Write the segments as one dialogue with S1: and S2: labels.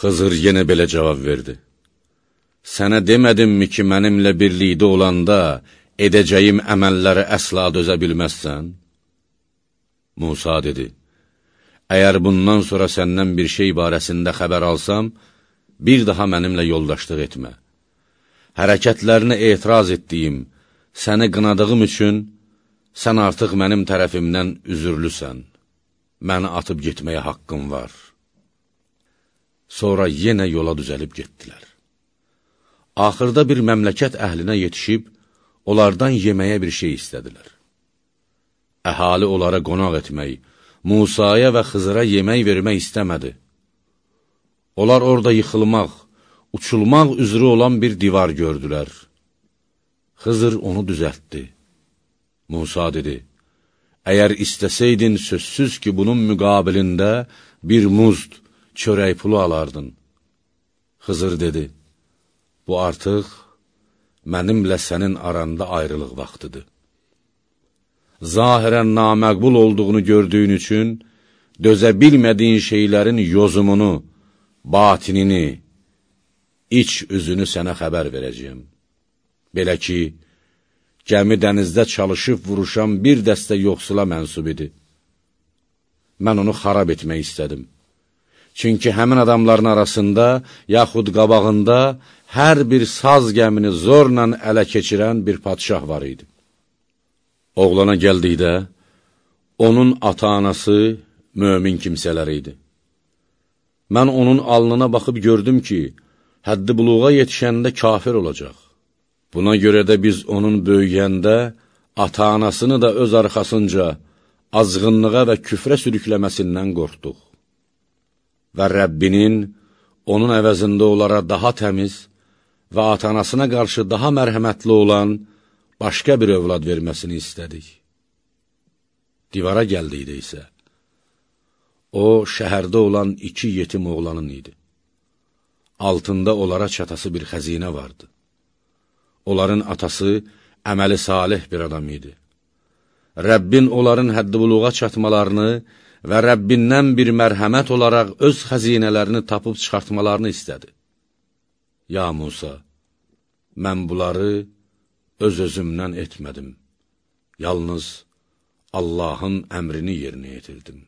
S1: Xızır yenə belə cavab verdi. Sənə demədimmi ki, mənimlə birlikdə olanda edəcəyim əməlləri əsla dözə bilməzsən? Musa dedi, Əgər bundan sonra səndən bir şey barəsində xəbər alsam, bir daha mənimlə yoldaşlıq etmə. Hərəkətlərinə etiraz etdiyim, səni qınadığım üçün, sən artıq mənim tərəfimdən üzürlüsən, məni atıb getməyə haqqım var. Sonra yenə yola düzəlib getdilər. Axırda bir məmləkət əhlinə yetişib, onlardan yeməyə bir şey istədilər. Əhali onlara qonaq etmək, Musaya və Xızıra yemək vermək istəmədi. Onlar orada yıxılmaq, uçulmaq üzrə olan bir divar gördülər. Xızır onu düzəltdi. Musa dedi, Əgər istəsəydin, sözsüz ki, bunun müqabilində bir muzd, çörək pulu alardın. Xızır dedi, bu artıq mənimlə sənin aranda ayrılıq vaxtıdır. Zahirən naməqbul olduğunu gördüyün üçün, dözə bilmədiyin şeylərin yozumunu, batinini, iç üzünü sənə xəbər verəcəyim. Belə ki, gəmi dənizdə çalışıb vuruşan bir dəstə yoxsula mənsub idi. Mən onu xarab etmək istədim. Çünki həmin adamların arasında, yaxud qabağında hər bir saz gəmini zorla ələ keçirən bir padşah var idi. Oğlana gəldikdə, onun ata-anası mömin kimsələr idi. Mən onun alnına baxıb gördüm ki, həddi buluğa yetişəndə kafir olacaq. Buna görə də biz onun böyüyəndə ata-anasını da öz arxasınca azğınlığa və küfrə sürükləməsindən qorxduq. Və Rəbbinin onun əvəzində onlara daha təmiz və ata-anasına qarşı daha mərhəmətli olan başqa bir övlad verməsini istədik. Divara gəldikdə isə, o, şəhərdə olan iki yetim oğlanın idi. Altında onlara çatası bir xəzinə vardı. Onların atası əməli salih bir adam idi. Rəbbin onların həddibuluğa çatmalarını və Rəbbindən bir mərhəmət olaraq öz xəzinələrini tapıb çıxartmalarını istədi. Ya Musa, mən bunları öz-özümdən etmədim. Yalnız Allahın əmrini yerinə yetirdim.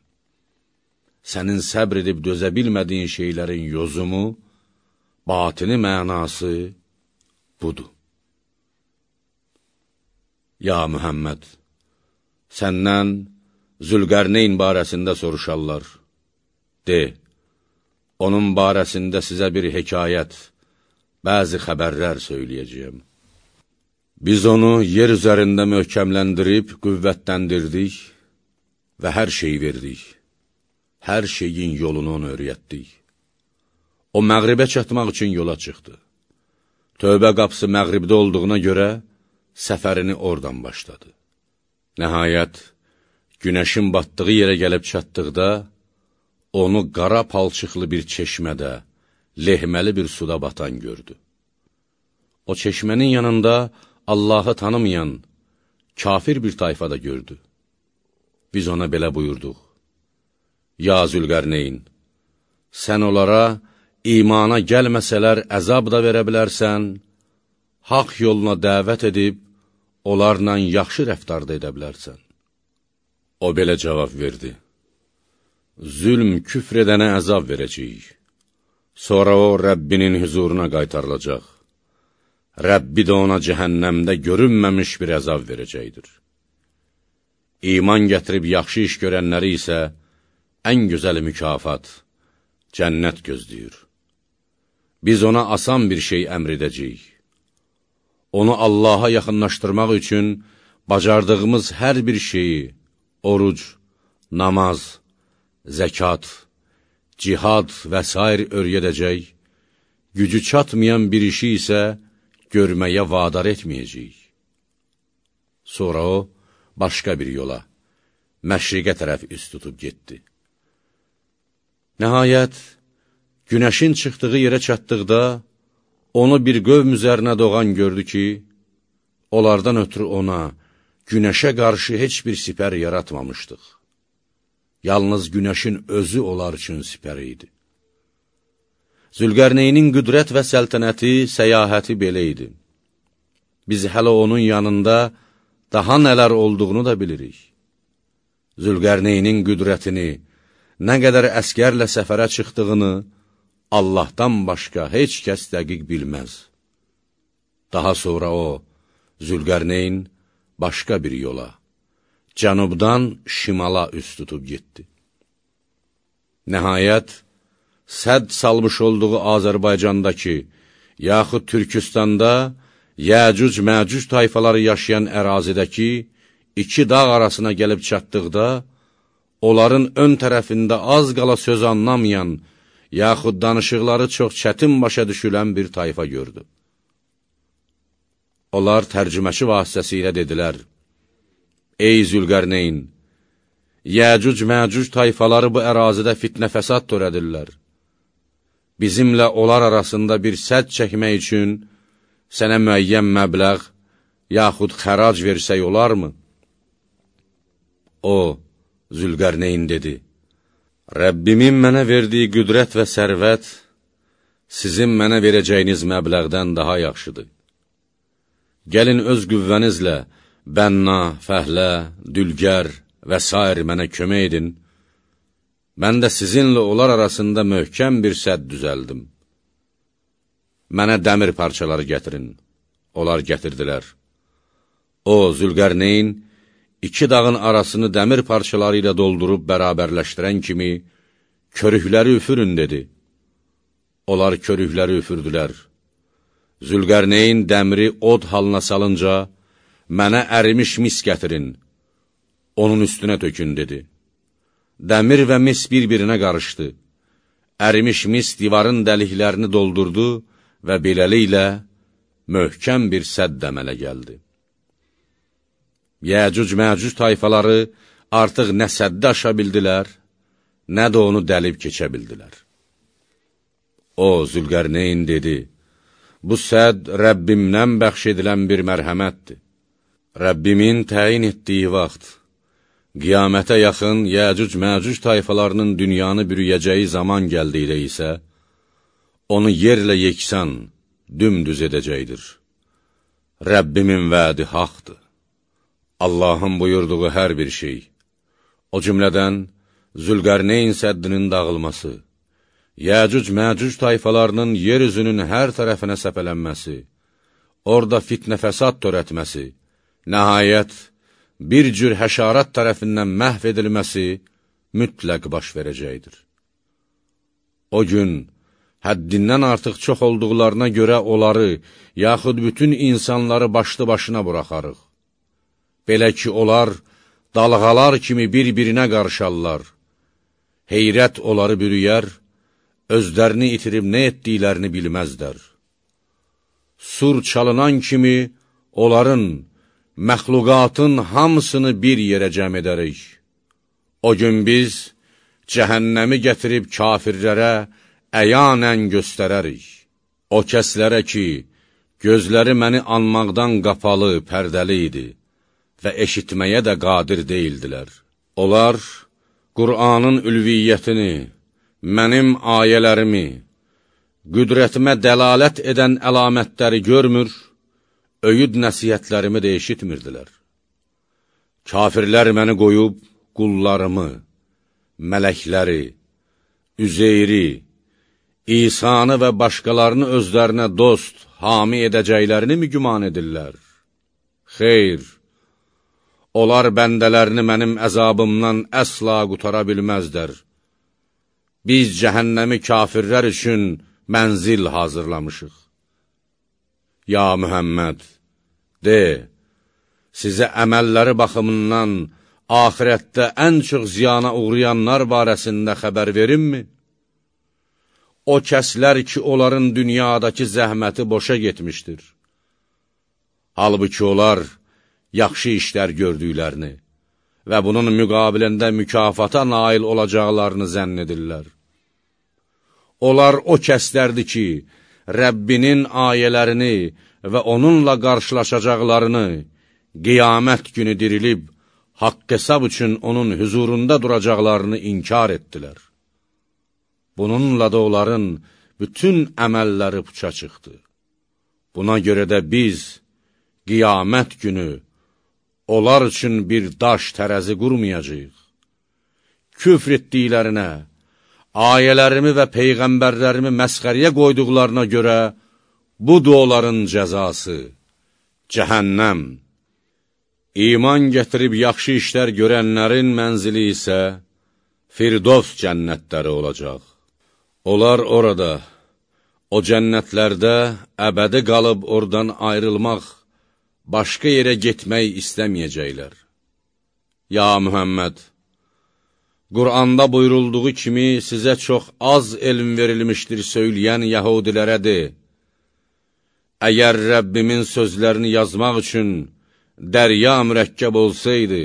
S1: Sənin səbr edib dözə bilmədiyin şeylərin yozumu, batini mənası budur. Ya Mühəmməd, səndən Zülqərneyn barəsində soruşarlar. De, onun barəsində sizə bir hekayət, bəzi xəbərlər söyləyəcəyəm. Biz onu yer üzərində möhkəmləndirib, qüvvətləndirdik və hər şey verdik. Hər şeyin yolunu onu öyrətdik. O, məğribə çatmaq üçün yola çıxdı. Tövbə qapısı məğribdə olduğuna görə, səfərini oradan başladı. Nəhayət, günəşin batdığı yerə gəlib çatdıqda, onu qara palçıqlı bir çeşmədə, lehməli bir suda batan gördü. O çeşmənin yanında Allahı tanımayan, kafir bir tayfa da gördü. Biz ona belə buyurduq. Ya Zülqərneyn, sən onlara imana gəlməsələr əzab da verə bilərsən, haq yoluna dəvət edib, onlarla yaxşı rəftarda edə bilərsən. O belə cavab verdi. Zülm küfr edənə əzab verəcəyik. Sonra o, Rəbbinin hüzuruna qaytarılacaq. Rəbbi də ona cəhənnəmdə görünməmiş bir əzab verəcəkdir. İman gətirib yaxşı iş görənləri isə ən gözəl mükafat, cənnət gözləyir. Biz ona asan bir şey əmr edəcəyik onu Allaha yaxınlaşdırmaq üçün bacardığımız hər bir şeyi, oruc, namaz, zəkat, cihad və s. öyrədəcək, gücü çatmayan bir işi isə görməyə vadar etməyəcəyik. Sonra o, başqa bir yola, məşriqə tərəf üst tutub getdi. Nəhayət, günəşin çıxdığı yerə çatdıqda, onu bir qövm üzərinə doğan gördü ki, onlardan ötürü ona, günəşə qarşı heç bir sipər yaratmamışdıq. Yalnız günəşin özü onlar üçün sipər idi. Zülqərneynin qüdrət və səltənəti, səyahəti belə idi. Biz hələ onun yanında daha nələr olduğunu da bilirik. Zülqərneynin qüdrətini, nə qədər əskərlə səfərə çıxdığını Allahdan başqa heç kəs dəqiq bilməz. Daha sonra o, Zülqərneyn başqa bir yola, cənubdan şimala üst tutub getdi. Nəhayət, sədd salmış olduğu Azərbaycandakı, yaxud Türkistanda Yəcüc-Məcüc tayfaları yaşayan ərazidəki iki dağ arasına gəlib çatdıqda, onların ön tərəfində az qala söz anlamayan, yaxud danışıqları çox çətin başa düşülən bir tayfa gördü. Onlar tərcüməçi vasitəsilə dedilər, Ey Zülqərneyn, Yəcüc-Məcüc tayfaları bu ərazidə fitnə fəsad törədirlər. Bizimlə onlar arasında bir sədd çəkmək üçün sənə müəyyən məbləğ, yaxud xərac versək olarmı? O, Zülqərneyn dedi, Rəbbimin mənə verdiyi qüdrət və sərvət sizin mənə verəcəyiniz məbləğdən daha yaxşıdır. Gəlin öz qüvvənizlə bənna, fəhlə, dülgər və s. mənə kömək edin, mən də sizinlə onlar arasında möhkəm bir sədd düzəldim. Mənə dəmir parçaları gətirin. Onlar gətirdilər. O, Zülqərneyn, iki dağın arasını dəmir parçaları ilə doldurub bərabərləşdirən kimi, körükləri üfürün, dedi. Onlar körükləri üfürdülər. Zülqərneyn dəmiri od halına salınca, mənə ərimiş mis gətirin, onun üstünə tökün, dedi. Dəmir və mis bir-birinə qarışdı. Ərimiş mis divarın dəliklərini doldurdu və beləliklə möhkəm bir sədd əmələ gəldi. Yəcüc-məcüc tayfaları artıq nə səddə aşa bildilər, nə də onu dəlib keçə bildilər. O, Zülqərneyn dedi, bu sədd Rəbbimdən bəxş edilən bir mərhəmətdir. Rəbbimin təyin etdiyi vaxt, qiyamətə yaxın Yəcüc-məcüc tayfalarının dünyanı bürüyəcəyi zaman gəldikdə isə, onu yerlə yeksan, dümdüz edəcəkdir. Rəbbimin vədi haqdır. Allahın buyurduğu hər bir şey, o cümlədən Zülqərneyn səddinin dağılması, Yəcüc-Məcüc tayfalarının yer üzünün hər tərəfinə səpələnməsi, orada fitnə fəsad törətməsi, nəhayət, bir cür həşarat tərəfindən məhv edilməsi mütləq baş verəcəkdir. O gün, həddindən artıq çox olduqlarına görə onları, yaxud bütün insanları başlı başına buraxarıq. Belə ki, onlar dalğalar kimi bir-birinə qarışarlar. Heyrət onları bürüyər, özlərini itirib nə etdiklərini bilməzdər. Sur çalınan kimi onların, məxluqatın hamısını bir yerə cəm edərik. O gün biz cəhənnəmi gətirib kafirlərə əyanən göstərərik. O kəslərə ki, gözləri məni anmaqdan qapalı, pərdəli idi və eşitməyə də qadir deyildilər. Onlar Qur'anın ülviyyətini, mənim ayələrimi, qüdrətimə dəlalət edən əlamətləri görmür, öyüd nəsiyyətlərimi də eşitmirdilər. Kafirlər məni qoyub qullarımı, mələkləri, Üzeyri, İsanı və başqalarını özlərinə dost, hami edəcəklərini mi güman edirlər? Xeyr, Onlar bəndələrini mənim əzabımdan əsla qutara bilməzdər. Biz cəhənnəmi kafirlər üçün mənzil hazırlamışıq. Ya Mühəmməd, de, sizə əməlləri baxımından ahirətdə ən çox ziyana uğrayanlar barəsində xəbər verimmi? O kəslər ki, onların dünyadakı zəhməti boşa getmişdir. Halbuki onlar, yaxşı işlər gördüklərini və bunun müqabilində mükafata nail olacaqlarını zənn edirlər. Onlar o kəslərdir ki, Rəbbinin ayələrini və onunla qarşılaşacaqlarını, qiyamət günü dirilib, haqq hesab üçün onun hüzurunda duracaqlarını inkar etdilər. Bununla da onların bütün əməlləri puça çıxdı. Buna görə də biz qiyamət günü onlar üçün bir daş tərəzi qurmayacaq. Küfr etdiklərinə, ayələrimi və peyğəmbərlərimi məsxəriyə qoyduqlarına görə budur onların cəzası, cəhənnəm. İman gətirib yaxşı işlər görənlərin mənzili isə Firdos cənnətləri olacaq. Onlar orada, o cənnətlərdə əbədi qalıb oradan ayrılmaq, başqa yerə getmək istəməyəcəklər. Ya Mühəmməd, Quranda buyurulduğu kimi sizə çox az elm verilmişdir söyləyən yəhudilərə de, Əgər Rəbbimin sözlərini yazmaq üçün dərya mürəkkəb olsaydı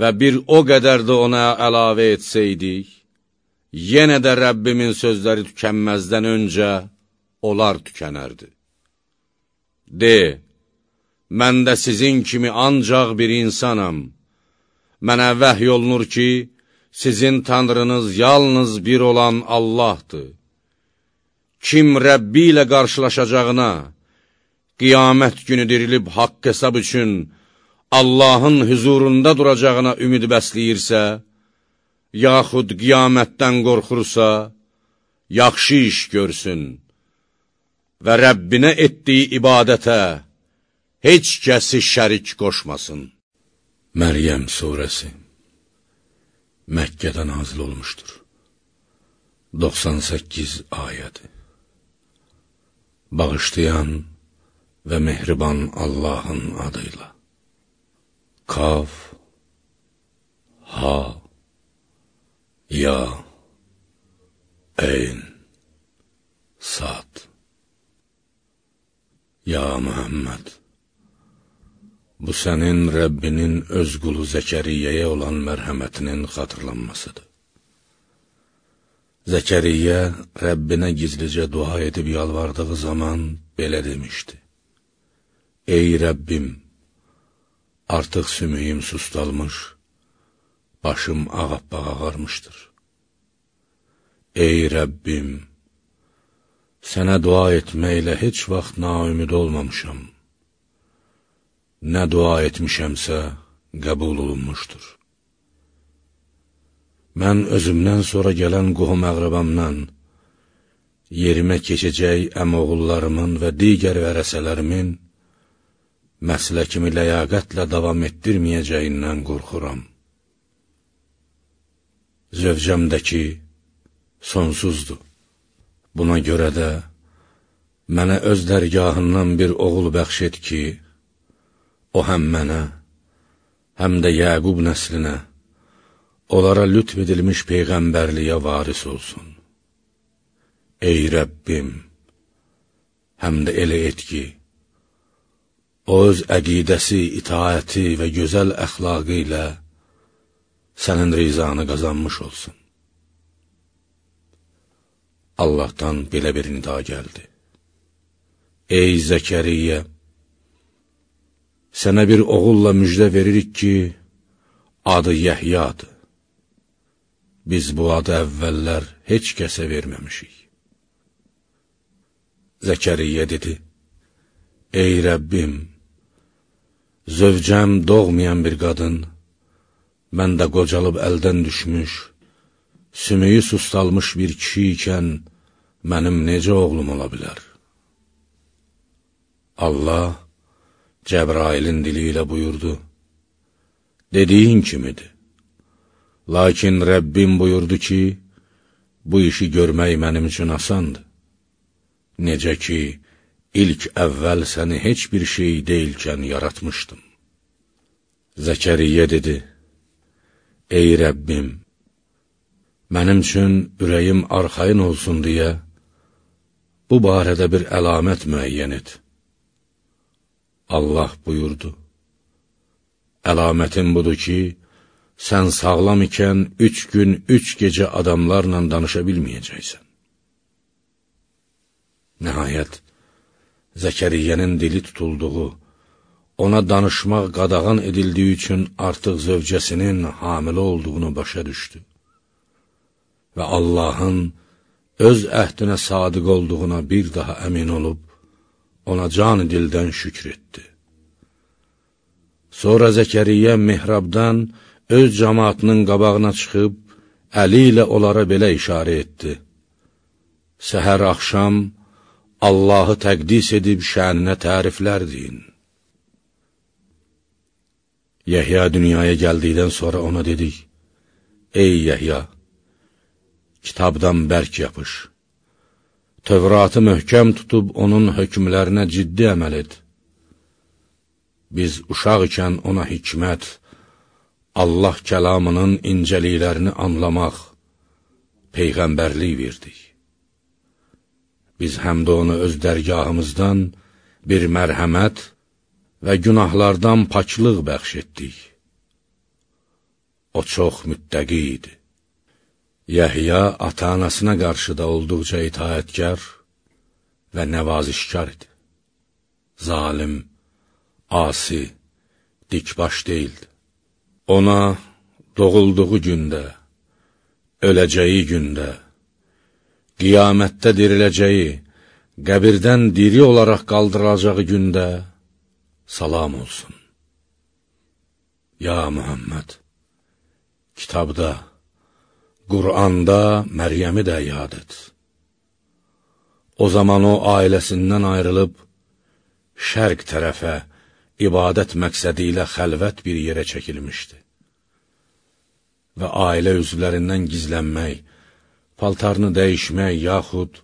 S1: və bir o qədər də ona əlavə etsəydik, yenə də Rəbbimin sözləri tükənməzdən öncə onlar tükənərdi. De, mən də sizin kimi ancaq bir insanam. Mənə vəhy olunur ki, sizin tanrınız yalnız bir olan Allahdır. Kim Rəbbi ilə qarşılaşacağına, qiyamət günü dirilib haqq hesab üçün Allahın hüzurunda duracağına ümid bəsləyirsə, yaxud qiyamətdən qorxursa, yaxşı iş görsün və Rəbbinə etdiyi ibadətə heç kəsi şərik qoşmasın. Məryəm surəsi Məkkədə nazil olmuşdur. 98 ayədir. Bağışlayan və mehriban Allahın adıyla. Kaf, Ha, Ya, Eyn, Sad. Ya Muhammed, bu sənin Rəbbinin öz qulu Zəkəriyyəyə olan mərhəmətinin xatırlanmasıdır. Zəkəriyyə Rəbbinə gizlicə dua edib yalvardığı zaman belə demişdi. Ey Rəbbim, artıq sümüyüm sustalmış, başım ağappaq ağarmışdır. Ey Rəbbim, sənə dua etməklə heç vaxt naümid olmamışam. Nə dua etmişəmsə, qəbul olunmuşdur. Mən özümdən sonra gələn qohum əqrəbamdan, yerimə keçəcək əmoğullarımın və digər vərəsələrimin məsləkimi ləyaqətlə davam etdirməyəcəyindən qorxuram. Zövcəmdəki sonsuzdur. Buna görə də mənə öz dərgahından bir oğul bəxş et ki, o həm mənə, həm də Yəqub nəslinə, onlara lütf edilmiş peyğəmbərliyə varis olsun. Ey Rəbbim, həm də elə et ki, o öz əqidəsi, itaəti və gözəl əxlaqı ilə sənin rizanı qazanmış olsun. Allahdan belə bir nida gəldi. Ey Zəkəriyyə, sənə bir oğulla müjdə veririk ki, adı Yəhyadır. Biz bu adı əvvəllər heç kəsə verməmişik. Zəkəriyyə dedi, Ey Rəbbim, Zövcəm doğmayan bir qadın, mən də qocalıb əldən düşmüş, sümüyü sustalmış bir kişi ikən, mənim necə oğlum ola bilər? Allah Cəbrailin dili ilə buyurdu, dediyin kimidir. Lakin Rəbbim buyurdu ki, bu işi görmək mənim üçün asandır. Necə ki, ilk əvvəl səni heç bir şey deyilkən yaratmışdım. Zəkəriyyə dedi, Ey Rəbbim, mənim üçün ürəyim arxayın olsun deyə, bu barədə bir əlamət müəyyən et. Allah buyurdu, Əlamətin budur ki, sən sağlam ikən üç gün, üç gecə adamlarla danışa bilməyəcəksən. Nəhayət, Zəkəriyyənin dili tutulduğu, ona danışmaq qadağan edildiyi üçün artıq zövcəsinin hamilə olduğunu başa düşdü. Və Allahın öz əhdinə sadiq olduğuna bir daha əmin olub, ona can dildən şükr etdi. Sonra Zəkəriyyə mihrabdan öz cəmaatının qabağına çıxıb, əli ilə onlara belə işarə etdi. Səhər axşam Allahı təqdis edib şəninə təriflər deyin. Yəhya dünyaya gəldikdən sonra ona dedik, Ey Yəhya, kitabdan bərk yapış. Tövratı möhkəm tutub onun hökmlərinə ciddi əməl et. Biz uşaq ikən ona hikmət, Allah kəlamının incəliklərini anlamaq, Peyğəmbərlik verdik. Biz həm də onu öz dərgahımızdan bir mərhəmət və günahlardan paklıq bəxş etdik. O çox müttəqi idi. Yəhya ata-anasına qarşı da olduqca itaətkar və nəvazişkar idi. Zalim, asi, dikbaş deyildi. Ona doğulduğu gündə, öləcəyi gündə, qiyamətdə diriləcəyi, qəbirdən diri olaraq qaldıracağı gündə salam olsun. Ya Muhammed, kitabda, Quranda Məryəmi də yad et. O zaman o ailəsindən ayrılıb, şərq tərəfə, ibadət məqsədi ilə xəlvət bir yerə çəkilmişdi. Və ailə üzvlərindən gizlənmək, paltarını dəyişmək, yaxud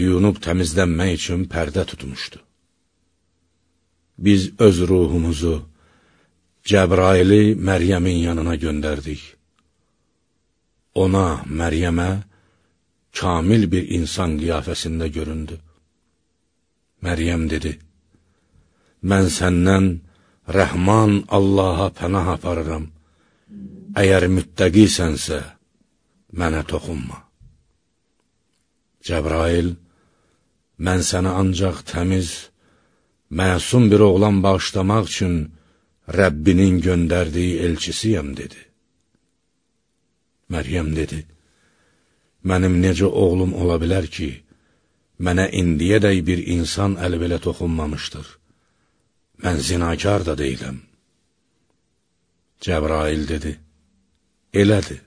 S1: yuyunub təmizlənmək üçün pərdə tutmuşdu. Biz öz ruhumuzu, Cəbraili Məryəmin yanına göndərdik ona, Məryəmə, kamil bir insan qiyafəsində göründü. Məryəm dedi, mən səndən rəhman Allaha pənah aparıram, əgər müttəqisənsə, mənə toxunma. Cəbrail, mən sənə ancaq təmiz, məsum bir oğlan bağışlamaq üçün Rəbbinin göndərdiyi elçisiyəm, dedi. Məryəm dedi, mənim necə oğlum ola bilər ki, mənə indiyədək bir insan əli belə toxunmamışdır. Mən zinakar da deyiləm. Cəbrail dedi, elədir.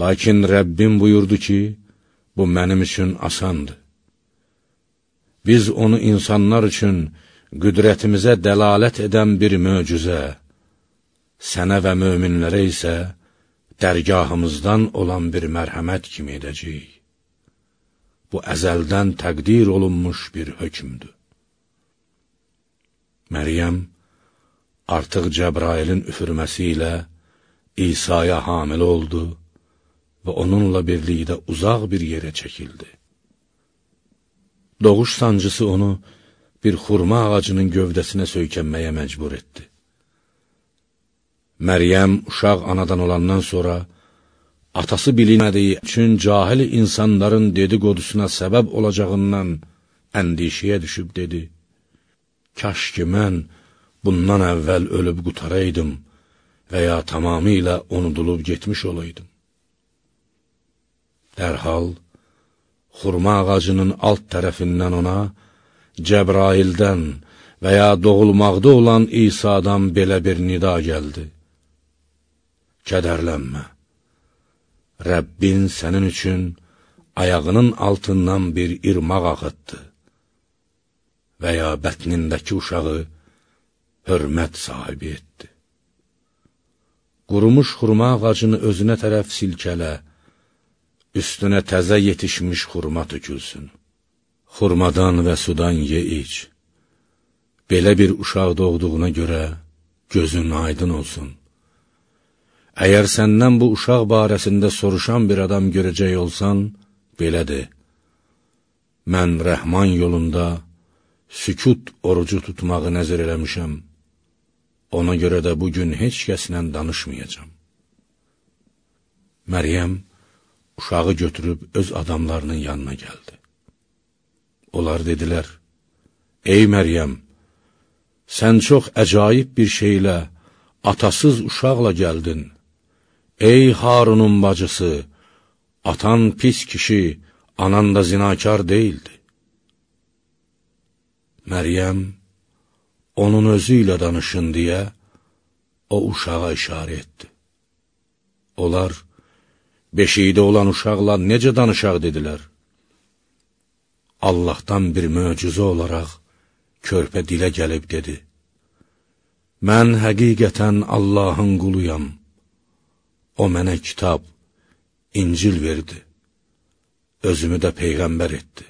S1: Lakin Rəbbim buyurdu ki, bu mənim üçün asandır. Biz onu insanlar üçün qüdrətimizə dəlalət edən bir möcüzə, sənə və möminlərə isə dərgahımızdan olan bir mərhəmət kimi edəcəyik. Bu əzəldən təqdir olunmuş bir hökmdür. Məryəm artıq Cəbrailin üfürməsi ilə İsa'ya hamilə oldu və onunla birlikdə uzaq bir yerə çəkildi. Doğuş sancısı onu bir xurma ağacının gövdəsinə söykənməyə məcbur etdi. Məryəm uşaq anadan olandan sonra atası bilinmədiyi üçün cahil insanların dediqodusuna səbəb olacağından əndişəyə düşüb dedi, Kaş ki, mən bundan əvvəl ölüb qutaraydım və ya tamamilə unudulub getmiş olaydım. Dərhal, xurma ağacının alt tərəfindən ona Cəbraildən və ya doğulmaqda olan İsa'dan belə bir nida gəldi kədərlənmə. Rəbbin sənin üçün ayağının altından bir irmaq axıtdı və ya bətnindəki uşağı hörmət sahibi etdi. Qurumuş xurma ağacını özünə tərəf silkələ, üstünə təzə yetişmiş xurma tökülsün. Xurmadan və sudan ye iç. Belə bir uşaq doğduğuna görə gözün aydın olsun. Əgər səndən bu uşaq barəsində soruşan bir adam görəcək olsan, belədir. Mən rəhman yolunda sükut orucu tutmağı nəzir eləmişəm. Ona görə də bugün heç kəslə danışmayacam. Məryəm uşağı götürüb öz adamlarının yanına gəldi. Onlar dedilər, Ey Məryəm, sən çox əcaib bir şeylə, atasız uşaqla gəldin. Ey Harunun bacısı, atan pis kişi, anan da zinakar deyildi. Məryəm, onun özü ilə danışın deyə, o uşağa işarə etdi. Onlar, beşiyidə olan uşaqla necə danışaq dedilər. Allahdan bir möcüzə olaraq körpə dilə gəlib dedi. Mən həqiqətən Allahın quluyam. O mənə kitab, İncil verdi. Özümü də Peyğəmbər etdi.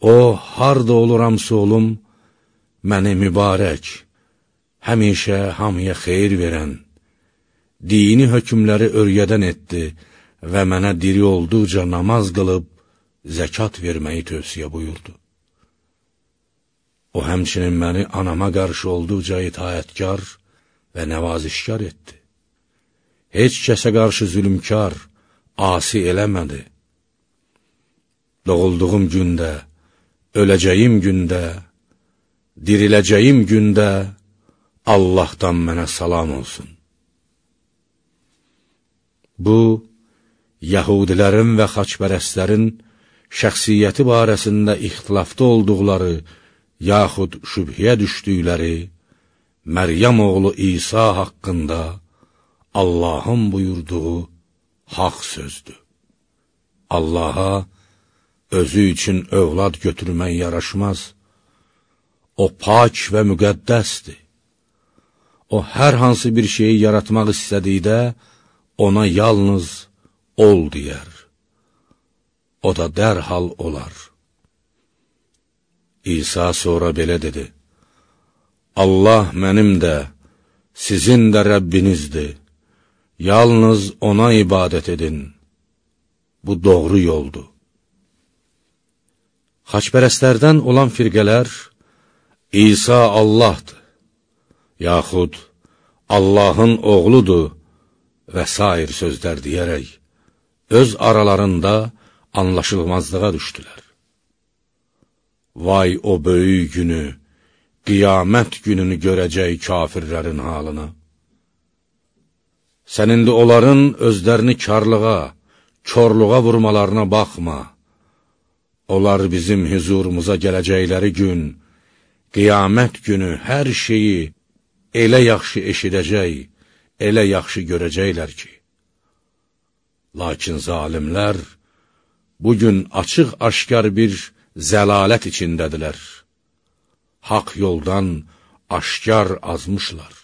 S1: O, harda oluramsa olum, məni mübarək, həmişə hamıya xeyir verən, dini hökmləri örgədən etdi və mənə diri olduqca namaz qılıb, zəkat verməyi tövsiyə buyurdu. O, həmçinin məni anama qarşı olduqca itayətkar və nəvazişkar etdi. Heç kəsə qarşı zülümkar, asi eləmədi. Doğulduğum gündə, öləcəyim gündə, diriləcəyim gündə Allahdan mənə salam olsun. Bu, Yahudilərin və xaçpərəstlərin şəxsiyyəti barəsində ixtilafda olduqları, yaxud şübhiyə düşdükləri Məryəm oğlu İsa haqqında Allahın buyurduğu haq sözdür. Allaha özü üçün övlad götürmək yaraşmaz. O pak və müqəddəsdir. O, hər hansı bir şeyi yaratmaq istədikdə, ona yalnız ol deyər. O da dərhal olar. İsa sonra belə dedi, Allah mənim də, sizin də Rəbbinizdir. Yalnız ona ibadət edin. Bu doğru yoldur. Xaçpərəstlərdən olan firqələr, İsa Allahdır, yaxud Allahın oğludur və s. sözlər deyərək, öz aralarında anlaşılmazlığa düşdülər. Vay o böyük günü, qiyamət gününü görəcək kafirlərin halına. Sən indi onların özlərini karlığa, körluğa vurmalarına baxma. Onlar bizim hüzurumuza gələcəkləri gün, qiyamət günü hər şeyi elə yaxşı eşidəcək, elə yaxşı görəcəklər ki. Lakin zalimlər bugün açıq-aşkar bir zəlalət içindədirlər. Haq yoldan aşkar azmışlar.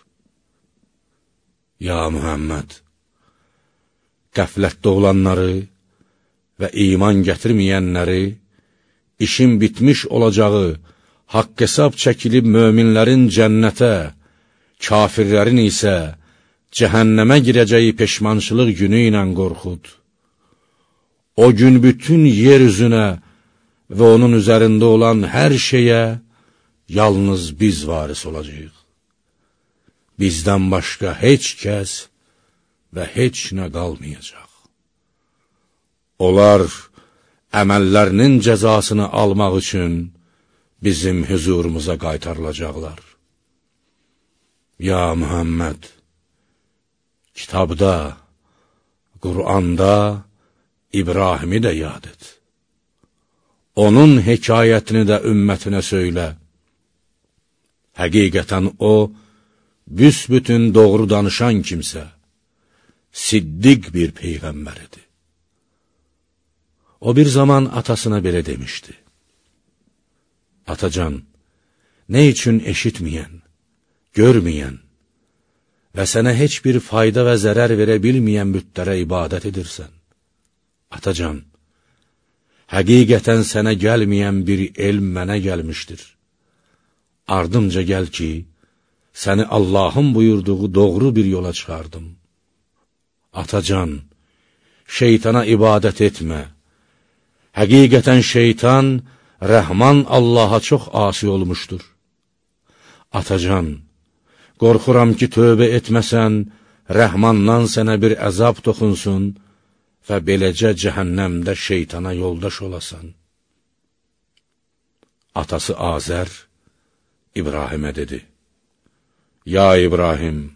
S1: Ya Mühəmməd, qəflətdə olanları və iman gətirməyənləri, işin bitmiş olacağı, haqq hesab çəkilib möminlərin cənnətə, kafirlərin isə cəhənnəmə girəcəyi peşmançılıq günü ilə qorxud. O gün bütün yer üzünə və onun üzərində olan hər şeyə yalnız biz varis olacaq. Bizdən başqa heç kəs və heç nə qalmayacaq. Onlar əməllərinin cəzasını almaq üçün bizim hüzurumuza qaytarılacaqlar. Ya Muhammed, kitabda, Quranda İbrahimi də yad et. Onun hekayətini də ümmətinə söylə. Həqiqətən o, büsbütün doğru danışan kimsə, siddiq bir peyğəmbəridir. O bir zaman atasına belə demişdi. Atacan, nə üçün eşitməyən, görməyən və sənə heç bir fayda və zərər verə bilməyən bütlərə ibadət edirsən? Atacan, həqiqətən sənə gəlməyən bir elm mənə gəlmişdir. Ardımca gəl ki, səni Allahın buyurduğu doğru bir yola çıxardım. Atacan, şeytana ibadət etmə. Həqiqətən şeytan, Rəhman Allaha çox asi olmuşdur. Atacan, qorxuram ki, tövbə etməsən, Rəhmandan sənə bir əzab toxunsun və beləcə cəhənnəmdə şeytana yoldaş olasan. Atası Azər İbrahimə dedi, Ya İbrahim,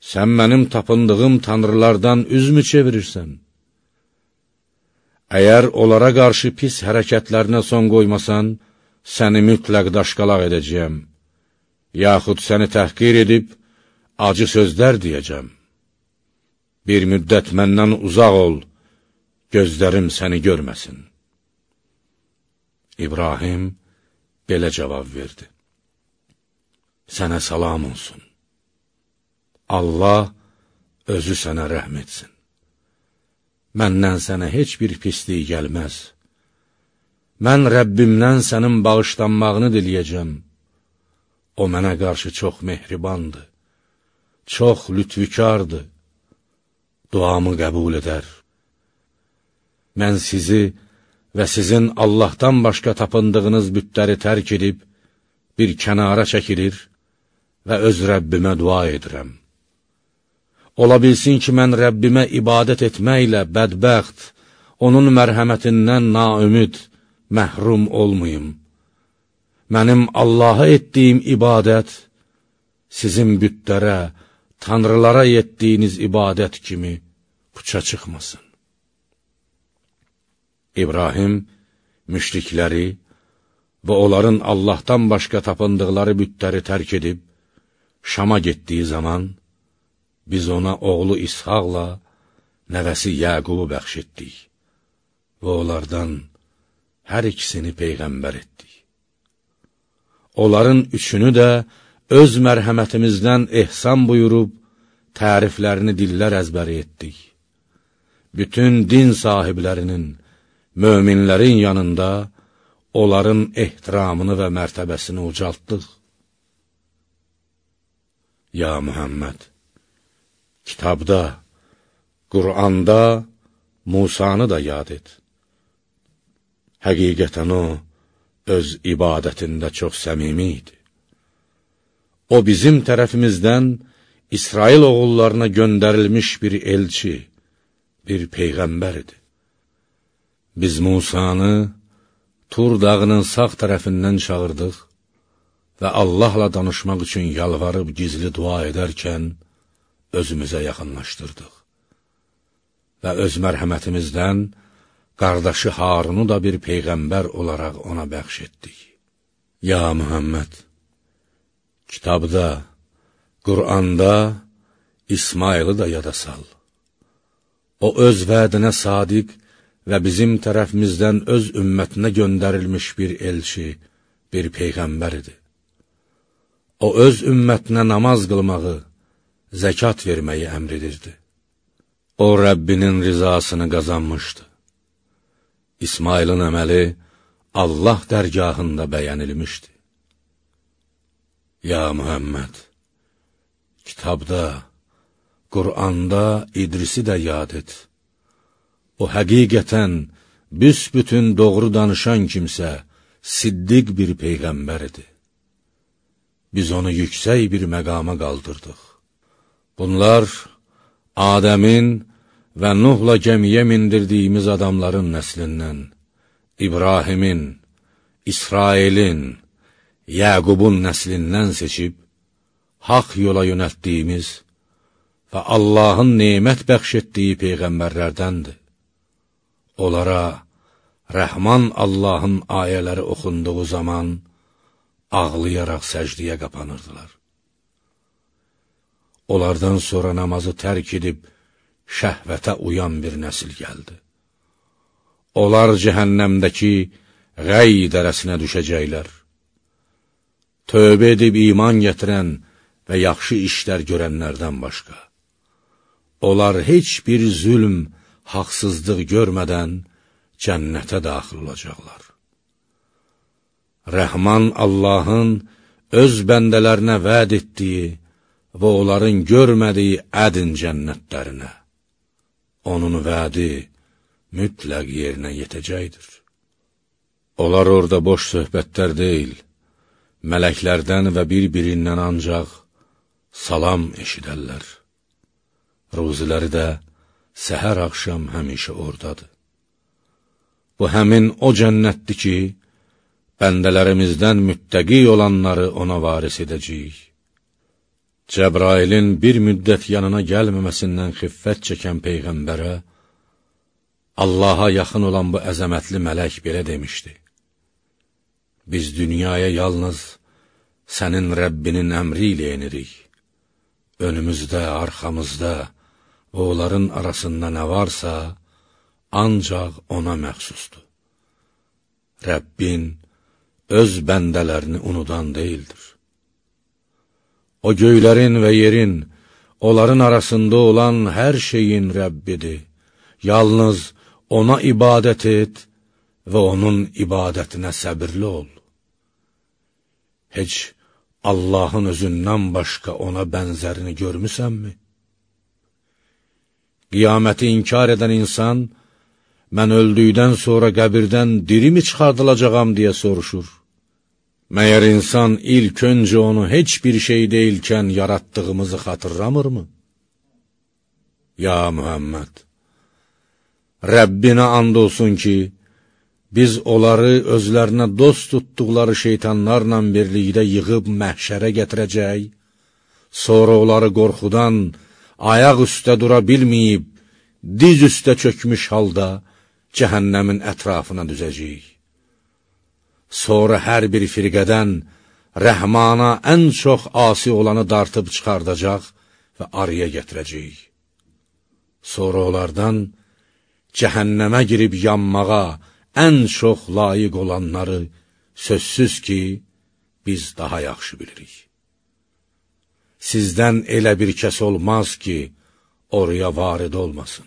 S1: sən mənim tapındığım tanrılardan üzmü çevirirsən? Əgər onlara qarşı pis hərəkətlərinə son qoymasan, səni mütləq daşqalaq edəcəyəm, yaxud səni təhqir edib, acı sözlər deyəcəm. Bir müddət məndən uzaq ol, gözlərim səni görməsin. İbrahim belə cavab verdi. Sənə salam olsun. Allah özü sənə rəhm etsin. Məndən sənə heç bir pislik gəlməz. Mən Rəbbimdən sənin bağışlanmağını diləyəcəm. O mənə qarşı çox mehribandır, çox lütfükardır, duamı qəbul edər. Mən sizi və sizin Allahdan başqa tapındığınız bütləri tərk edib, bir kənara çəkilir və öz Rəbbimə dua edirəm. Ola bilsin ki, mən Rəbbimə ibadət etməklə bədbəxt, onun mərhəmətindən naümid, məhrum olmayım. Mənim Allaha etdiyim ibadət, sizin bütlərə, tanrılara etdiyiniz ibadət kimi puça çıxmasın. İbrahim müşrikləri və onların Allahdan başqa tapındıqları bütləri tərk edib, Şama getdiyi zaman, biz ona oğlu İshaqla nəvəsi Yəqubu bəxş etdik və onlardan hər ikisini Peyğəmbər etdik. Onların üçünü də öz mərhəmətimizdən ehsan buyurub, təriflərini dillər əzbəri etdik. Bütün din sahiblərinin, möminlərin yanında onların ehtiramını və mərtəbəsini ucaltdıq. Ya Mühəmməd! kitabda, Quranda Musanı da yad et. Həqiqətən o, öz ibadətində çox səmimi idi. O, bizim tərəfimizdən İsrail oğullarına göndərilmiş bir elçi, bir peyğəmbər idi. Biz Musanı Tur dağının sağ tərəfindən çağırdıq və Allahla danışmaq üçün yalvarıb gizli dua edərkən, özümüzə yaxınlaşdırdıq. Və öz mərhəmətimizdən qardaşı Harunu da bir peyğəmbər olaraq ona bəxş etdik. Ya Mühəmməd, kitabda, Quranda İsmailı da yada sal. O öz vədinə sadiq və bizim tərəfimizdən öz ümmətinə göndərilmiş bir elçi, bir peyğəmbər idi. O öz ümmətinə namaz qılmağı, zəkat verməyi əmr edirdi. O, Rəbbinin rizasını qazanmışdı. İsmailin əməli Allah dərgahında bəyənilmişdi. Ya Mühəmməd, kitabda, Quranda İdrisi də yad et. O, həqiqətən, büsbütün doğru danışan kimsə, siddiq bir peyğəmbər idi. Biz onu yüksək bir məqama qaldırdıq. Bunlar Adəmin və Nuhla gəmiyə mindirdiyimiz adamların nəslindən, İbrahimin, İsrailin, Yəqubun nəslindən seçib, haq yola yönəltdiyimiz və Allahın neymət bəxş etdiyi Peyğəmbərlərdəndir. Onlara Rəhman Allahın ayələri oxunduğu zaman ağlayaraq səcdiyə qapanırdılar. Onlardan sonra namazı tərk edib, şəhvətə uyan bir nəsil gəldi. Onlar cəhənnəmdəki qəy dərəsinə düşəcəklər. Tövbə edib iman gətirən və yaxşı işlər görənlərdən başqa. Onlar heç bir zülm, haqsızlıq görmədən cənnətə daxil olacaqlar. Rəhman Allahın öz bəndələrinə vəd etdiyi və onların görmədiyi ədin cənnətlərinə. Onun vədi mütləq yerinə yetəcəkdir. Onlar orada boş söhbətlər deyil, mələklərdən və bir-birindən ancaq salam eşidərlər. Ruziləri də səhər axşam həmişə oradadır. Bu həmin o cənnətdir ki, bəndələrimizdən müttəqi olanları ona varis edəcəyik. Cəbrailin bir müddət yanına gəlməməsindən xiffət çəkən Peyğəmbərə, Allaha yaxın olan bu əzəmətli mələk belə demişdi. Biz dünyaya yalnız sənin Rəbbinin əmri ilə enirik. Önümüzdə, arxamızda onların arasında nə varsa, ancaq ona məxsusdur. Rəbbin öz bəndələrini unudan deyildir. O göylərin və yerin, onların arasında olan hər şeyin Rəbbidir. Yalnız ona ibadət et və onun ibadətinə səbirli ol. Heç Allahın özündən başqa ona bənzərini görmüsənmi? Qiyaməti inkar edən insan, mən öldükdən sonra qəbirdən dirimi çıxardılacağam deyə soruşur. Məyər insan ilk öncə onu heç bir şey deyilkən yaratdığımızı xatırlamırmı? Ya Mühəmməd, Rəbbinə and olsun ki, biz onları özlərinə dost tutduqları şeytanlarla birlikdə yığıb məhşərə gətirəcək, sonra onları qorxudan ayaq üstə dura bilməyib, diz üstə çökmüş halda cəhənnəmin ətrafına düzəcəyik. Sonra hər bir firqədən rəhmana ən çox asi olanı dartıb çıxardacaq və arıya gətirəcəyik. Sonra onlardan cəhənnəmə girib yanmağa ən çox layiq olanları sözsüz ki, biz daha yaxşı bilirik. Sizdən elə bir kəs olmaz ki, oraya varid olmasın.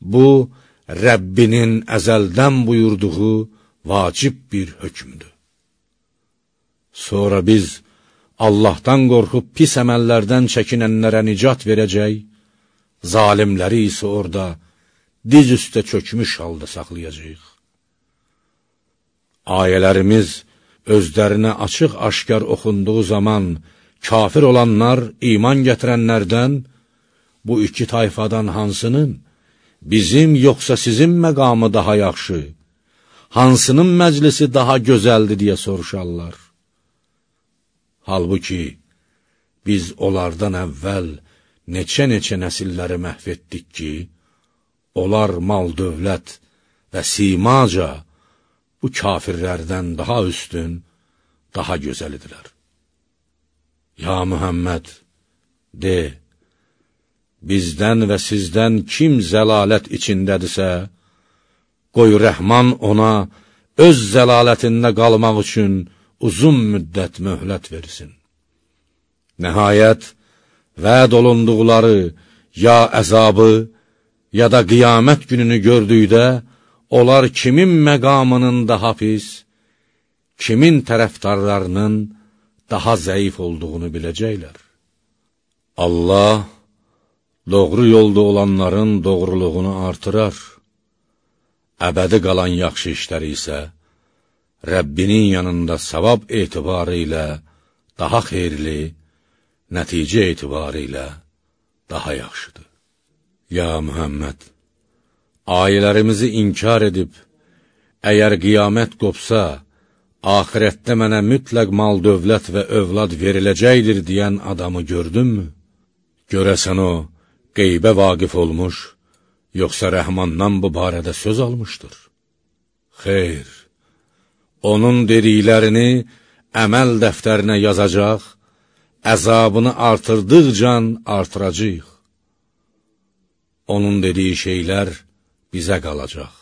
S1: Bu, Rəbbinin əzəldən buyurduğu vacib bir hökmdür. Sonra biz Allahdan qorxub pis əməllərdən çəkinənlərə nicat verəcək, zalimləri isə orada diz üstə çökmüş halda saxlayacaq. Ayələrimiz özlərinə açıq-aşkar oxunduğu zaman kafir olanlar iman gətirənlərdən bu iki tayfadan hansının bizim yoxsa sizin məqamı daha yaxşı, hansının məclisi daha gözəldir deyə soruşarlar. Halbuki, biz onlardan əvvəl neçə-neçə nəsilləri məhv etdik ki, onlar mal dövlət və simaca bu kafirlərdən daha üstün, daha gözəlidirlər. Ya Mühəmməd, de, bizdən və sizdən kim zəlalət içindədirsə, qoy rəhman ona öz zəlalətində qalmaq üçün uzun müddət möhlət versin. Nəhayət, vəd olunduqları ya əzabı, ya da qiyamət gününü gördükdə, onlar kimin məqamının daha pis, kimin tərəfdarlarının daha zəif olduğunu biləcəklər. Allah, doğru yolda olanların doğruluğunu artırar, əbədi qalan yaxşı işləri isə Rəbbinin yanında savab etibarı ilə daha xeyirli, nəticə etibarı ilə daha yaxşıdır. Ya Mühəmməd, ayələrimizi inkar edib, əgər qiyamət qopsa, ahirətdə mənə mütləq mal dövlət və övlad veriləcəkdir deyən adamı gördünmü? Görəsən o, qeybə vaqif olmuş, yoxsa Rəhmandan bu barədə söz almışdır? Xeyr, onun dediklərini əməl dəftərinə yazacaq, əzabını artırdıqca artıracaq. Onun dediyi şeylər bizə qalacaq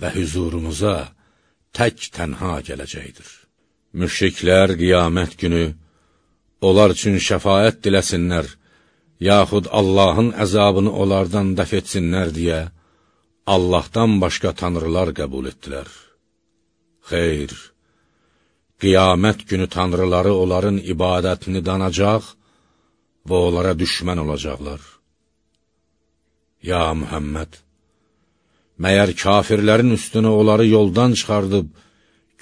S1: və hüzurumuza tək tənha gələcəkdir. Müşriklər qiyamət günü, onlar üçün şəfayət diləsinlər, yaxud Allahın əzabını onlardan dəf etsinlər deyə, Allahdan başqa tanrılar qəbul etdilər. Xeyr, qiyamət günü tanrıları onların ibadətini danacaq və onlara düşmən olacaqlar. Ya Mühəmməd, məyər kafirlərin üstünə onları yoldan çıxardıb,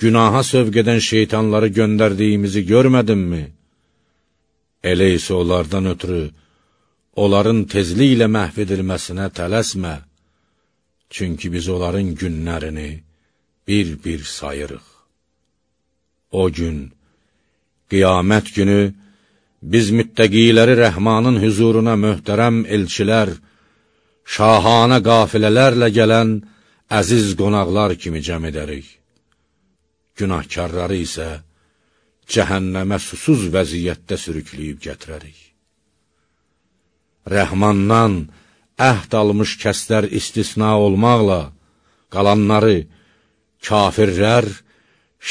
S1: günaha sövq edən şeytanları göndərdiyimizi görmədinmi? Elə isə onlardan ötürü, onların tezliklə məhv edilməsinə tələsmə, çünki biz onların günlərini bir-bir sayırıq. O gün, qiyamət günü, biz müttəqiləri rəhmanın hüzuruna möhtərəm elçilər, şahanə qafilələrlə gələn əziz qonaqlar kimi cəm edərik. Günahkarları isə cəhənnəmə susuz vəziyyətdə sürükləyib gətirərik. Rəhmandan əhd almış kəslər istisna olmaqla, qalanları, kafirlər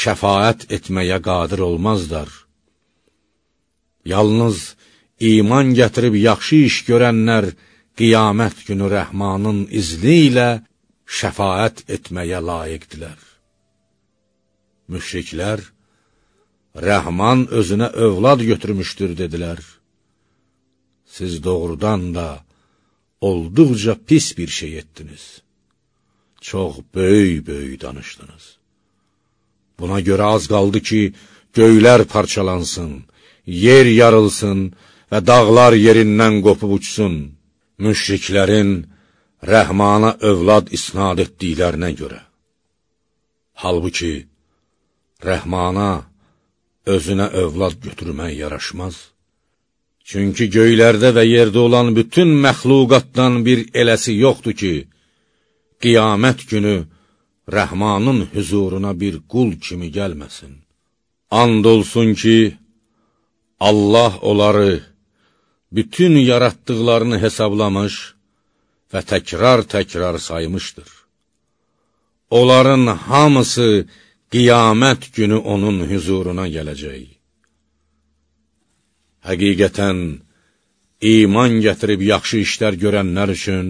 S1: şəfaət etməyə qadir olmazlar. Yalnız iman gətirib yaxşı iş görənlər qiyamət günü rəhmanın izni ilə şəfaət etməyə layiqdilər. Müşriklər, Rəhman özünə övlad götürmüşdür, dedilər. Siz doğrudan da olduqca pis bir şey etdiniz. Çox böyük-böyük danışdınız. Buna görə az qaldı ki, göylər parçalansın, yer yarılsın və dağlar yerindən qopub uçsun. Müşriklərin rəhmana övlad isnad etdiklərinə görə. Halbuki, rəhmana özünə övlad götürmək yaraşmaz. Çünki göylərdə və yerdə olan bütün məxluqatdan bir eləsi yoxdur ki, qiyamət günü Rəhmanın hüzuruna bir qul kimi gəlməsin. And olsun ki, Allah onları, bütün yaratdıqlarını hesablamış və təkrar-təkrar saymışdır. Onların hamısı qiyamət günü onun hüzuruna gələcək. Həqiqətən, iman gətirib yaxşı işlər görənlər üçün,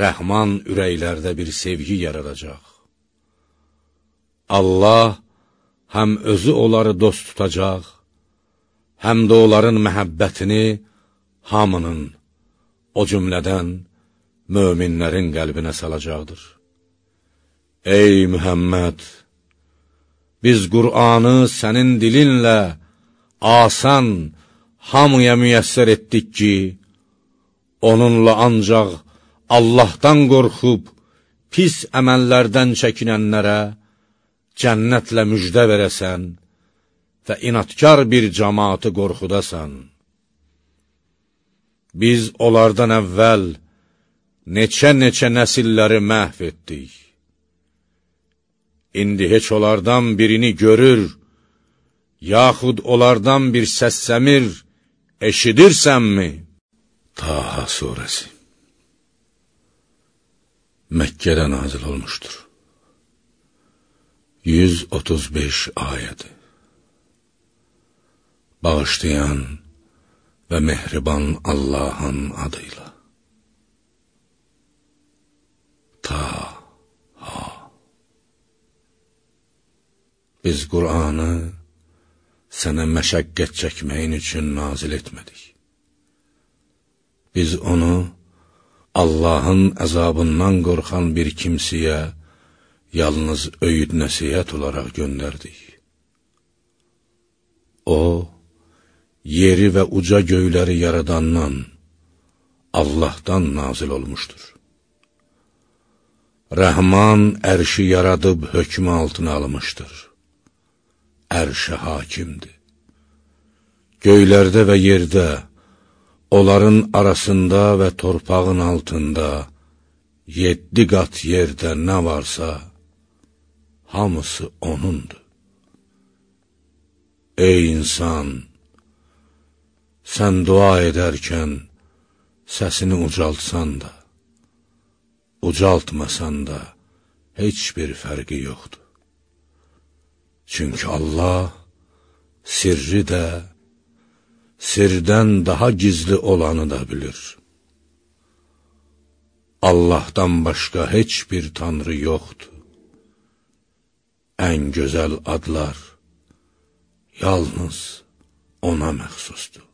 S1: Rəhman ürəklərdə bir sevgi yaradacaq. Allah həm özü onları dost tutacaq, həm də onların məhəbbətini hamının, o cümlədən möminlərin qəlbinə salacaqdır. Ey Mühəmməd! Biz Qur'anı sənin dilinlə asan, hamıya müyəssər etdik ki, onunla ancaq Allahdan qorxub, pis əməllərdən çəkinənlərə cənnətlə müjdə verəsən və inatkar bir cəmaatı qorxudasan. Biz onlardan əvvəl neçə-neçə nəsilləri məhv etdik. İndi heç onlardan birini görür, yaxud onlardan bir səssəmir eşidirsənmi? Taha surəsi Məkkədə nazil olmuşdur. 135 ayədi. Bağışlayan və mehriban Allahın adıyla. Ta, ha. Biz Qur'anı sənə məşəqqət çəkməyin üçün nazil etmədik. Biz onu Allahın əzabından qorxan bir kimsiyə yalnız öyüd nəsiyyət olaraq göndərdik. O, yeri və uca göyləri yaradandan, Allahdan nazil olmuşdur. Rəhman ərşi yaradıb hökmü altına almışdır. Ərşə hakimdir. Göylərdə və yerdə, onların arasında və torpağın altında, yeddi qat yerdə nə varsa, hamısı O'nundur. Ey insan! Sən dua edərkən səsini ucaltsan da, ucaltmasan da heç bir fərqi yoxdur. Çünki Allah sirri də, sirdən daha gizli olanı da bilir. Allahdan başqa heç bir tanrı yoxdur. Ən gözəl adlar yalnız ona məxsusdur.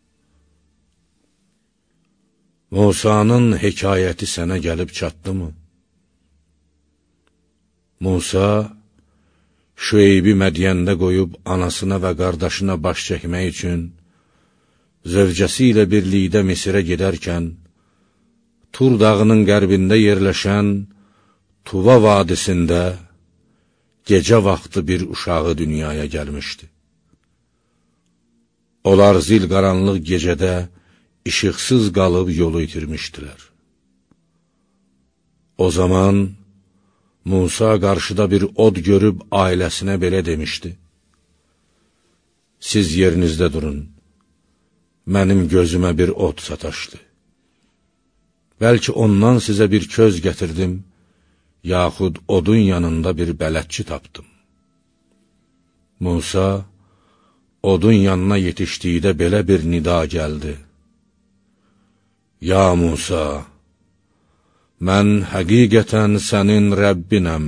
S1: Musanın hekayəti sənə gəlib çatdımı? Musa, Şüeybi Mədiyəndə qoyub anasına və qardaşına baş çəkmək üçün, zövcəsi ilə birlikdə Misirə gedərkən, Tur dağının qərbində yerləşən Tuva vadisində gecə vaxtı bir uşağı dünyaya gəlmişdi. Onlar zil qaranlıq gecədə, işıqsız qalıb yolu itirmişdilər. O zaman Musa qarşıda bir od görüb ailəsinə belə demişdi. Siz yerinizdə durun, mənim gözümə bir od sataşdı. Bəlkə ondan sizə bir köz gətirdim, yaxud odun yanında bir bələdçi tapdım. Musa, odun yanına yetişdikdə belə bir nida gəldi. Ya Musa, mən həqiqətən sənin Rəbbinəm.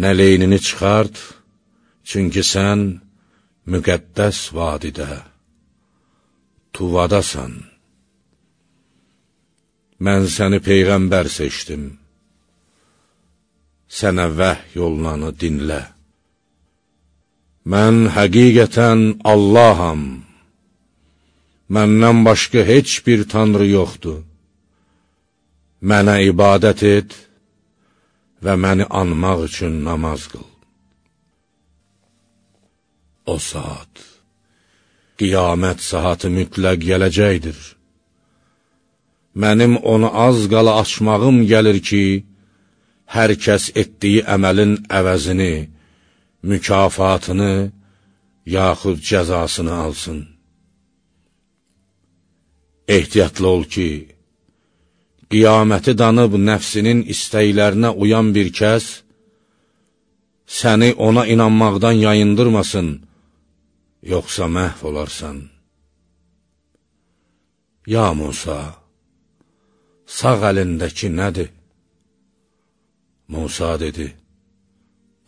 S1: Nə leynini çıxart, çünki sən müqəddəs vadidə, tuvadasan. Mən səni Peyğəmbər seçdim. Sənə vəh yolunanı dinlə. Mən həqiqətən Allaham. Məndən başqa heç bir tanrı yoxdur. Mənə ibadət et və məni anmaq üçün namaz qıl. O saat, qiyamət saatı mütləq gələcəkdir. Mənim onu az qala açmağım gəlir ki, hər kəs etdiyi əməlin əvəzini, mükafatını, yaxud cəzasını alsın. Ehtiyatlı ol ki, qiyaməti danıb nəfsinin istəklərinə uyan bir kəs, səni ona inanmaqdan yayındırmasın, yoxsa məhv olarsan. Ya Musa, sağ əlindəki nədir? Musa dedi,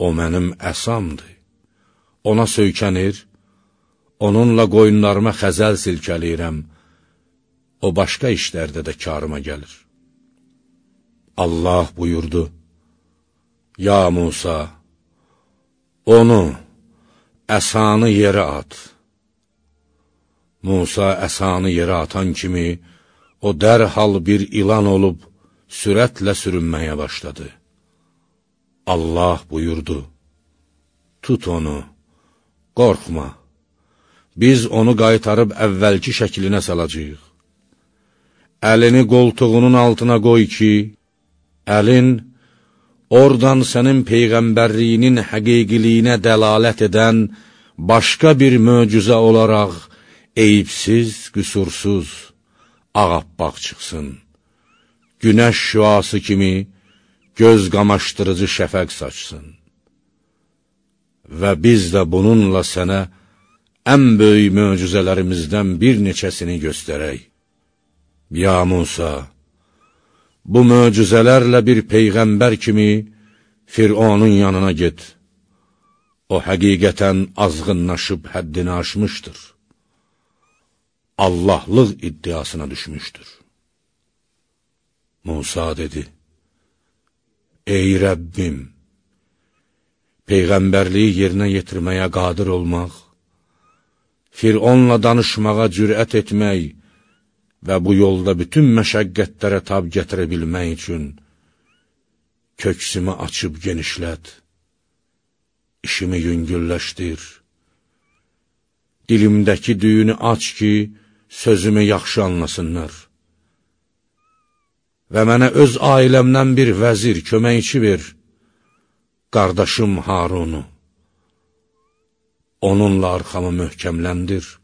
S1: o mənim əsamdır. Ona söykənir, onunla qoyunlarıma xəzəl silkəliyirəm, o başqa işlərdə də karıma gəlir. Allah buyurdu, Ya Musa, onu, əsanı yerə at. Musa əsanı yerə atan kimi, o dərhal bir ilan olub, sürətlə sürünməyə başladı. Allah buyurdu, Tut onu, qorxma, biz onu qaytarıb əvvəlki şəklinə salacaq. Əlini qoltuğunun altına qoy ki, əlin oradan sənin peyğəmbərliyinin həqiqiliyinə dəlalət edən başqa bir möcüzə olaraq eyibsiz, qüsursuz, ağappaq çıxsın. Günəş şüası kimi göz qamaşdırıcı şəfəq saçsın. Və biz də bununla sənə ən böyük möcüzələrimizdən bir neçəsini göstərək. Ya Musa! Bu möcüzələrlə bir peyğəmbər kimi Fironun yanına get. O həqiqətən azğınlaşıb həddini aşmışdır. Allahlıq iddiasına düşmüşdür. Musa dedi, Ey Rəbbim, Peyğəmbərliyi yerinə yetirməyə qadir olmaq, Fironla danışmağa cürət etmək, və bu yolda bütün məşəqqətlərə tab gətirə bilmək üçün köksümü açıb genişlət, işimi yüngülləşdir. Dilimdəki düyünü aç ki, sözümü yaxşı anlasınlar. Və mənə öz ailəmdən bir vəzir, köməkçi ver, qardaşım Harunu. Onunla arxamı möhkəmləndir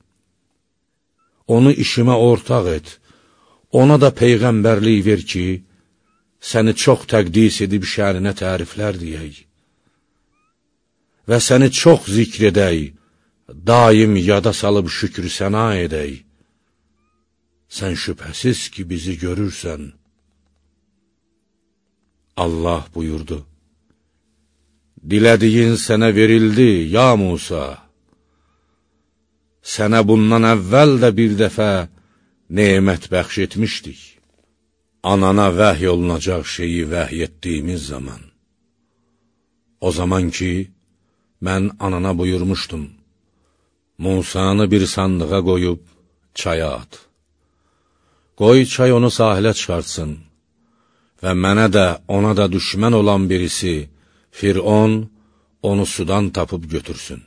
S1: onu işimə ortaq et, ona da peyğəmbərlik ver ki, səni çox təqdis edib şərinə təriflər deyək. Və səni çox zikr edək, daim yada salıb şükrü səna edək. Sən şübhəsiz ki, bizi görürsən. Allah buyurdu, Dilədiyin sənə verildi, ya Musa sənə bundan əvvəl də bir dəfə nemət bəxş etmişdik. Anana vəhy olunacaq şeyi vəhy etdiyimiz zaman. O zaman ki, mən anana buyurmuşdum, Musanı bir sandığa qoyub çaya at. Qoy çay onu sahilə çıxartsın və mənə də, ona da düşmən olan birisi, Firon, onu sudan tapıb götürsün.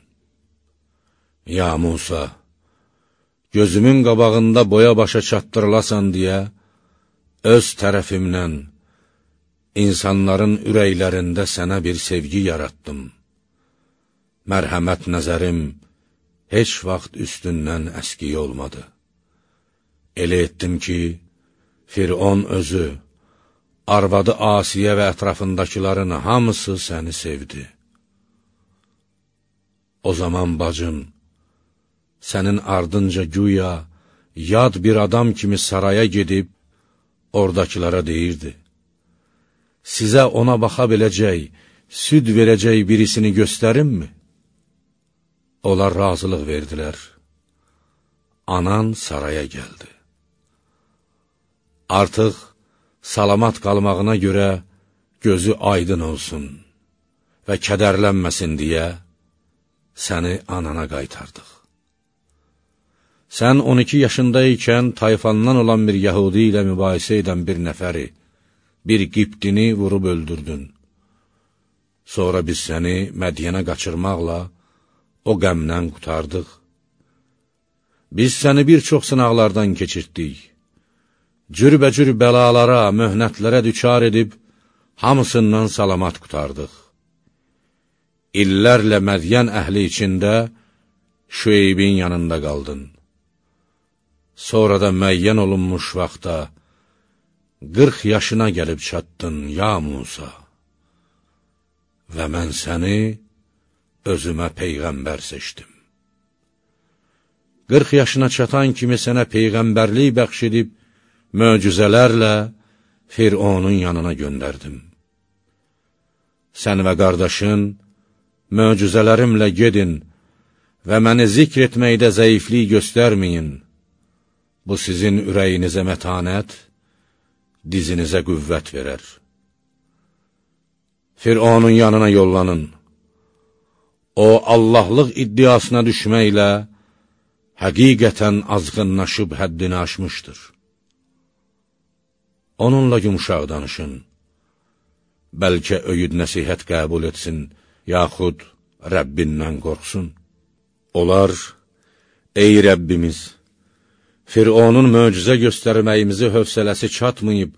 S1: Ya Musa, gözümün qabağında boya başa çatdırılasan deyə, öz tərəfimdən, insanların ürəklərində sənə bir sevgi yaratdım. Mərhəmət nəzərim heç vaxt üstündən əskiy olmadı. Elə etdim ki, Firon özü, arvadı Asiyə və ətrafındakıların hamısı səni sevdi. O zaman bacım, sənin ardınca güya, yad bir adam kimi saraya gedib, oradakılara deyirdi, Sizə ona baxa biləcək, süd verəcək birisini göstərimmi? Onlar razılıq verdilər. Anan saraya gəldi. Artıq salamat qalmağına görə gözü aydın olsun və kədərlənməsin deyə səni anana qaytardıq. Sən 12 yaşında ikən tayfandan olan bir yəhudi ilə mübahisə edən bir nəfəri, bir qipdini vurub öldürdün. Sonra biz səni Mədyənə qaçırmaqla o qəmdən qutardıq. Biz səni bir çox sınaqlardan keçirtdik. Cürbəcür bəlalara, möhnətlərə düçar edib, hamısından salamat qutardıq. İllərlə Mədyən əhli içində Şüeybin yanında qaldın. Sonra da müəyyən olunmuş vaxtda 40 yaşına gəlib çatdın, ya Musa. Və mən səni özümə peyğəmbər seçdim. 40 yaşına çatan kimi sənə peyğəmbərlik bəxş edib, möcüzələrlə Fironun yanına göndərdim. Sən və qardaşın, möcüzələrimlə gedin və məni zikr etməkdə zəiflik göstərməyin. Bu sizin ürəyinizə mətanət, dizinizə qüvvət verər. Fironun yanına yollanın. O, Allahlıq iddiasına düşməklə həqiqətən azğınlaşıb həddini aşmışdır. Onunla yumuşaq danışın. Bəlkə öyüd nəsihət qəbul etsin, yaxud Rəbbindən qorxsun. Onlar, ey Rəbbimiz, Fironun möcüzə göstərməyimizi hövsələsi çatmayıb,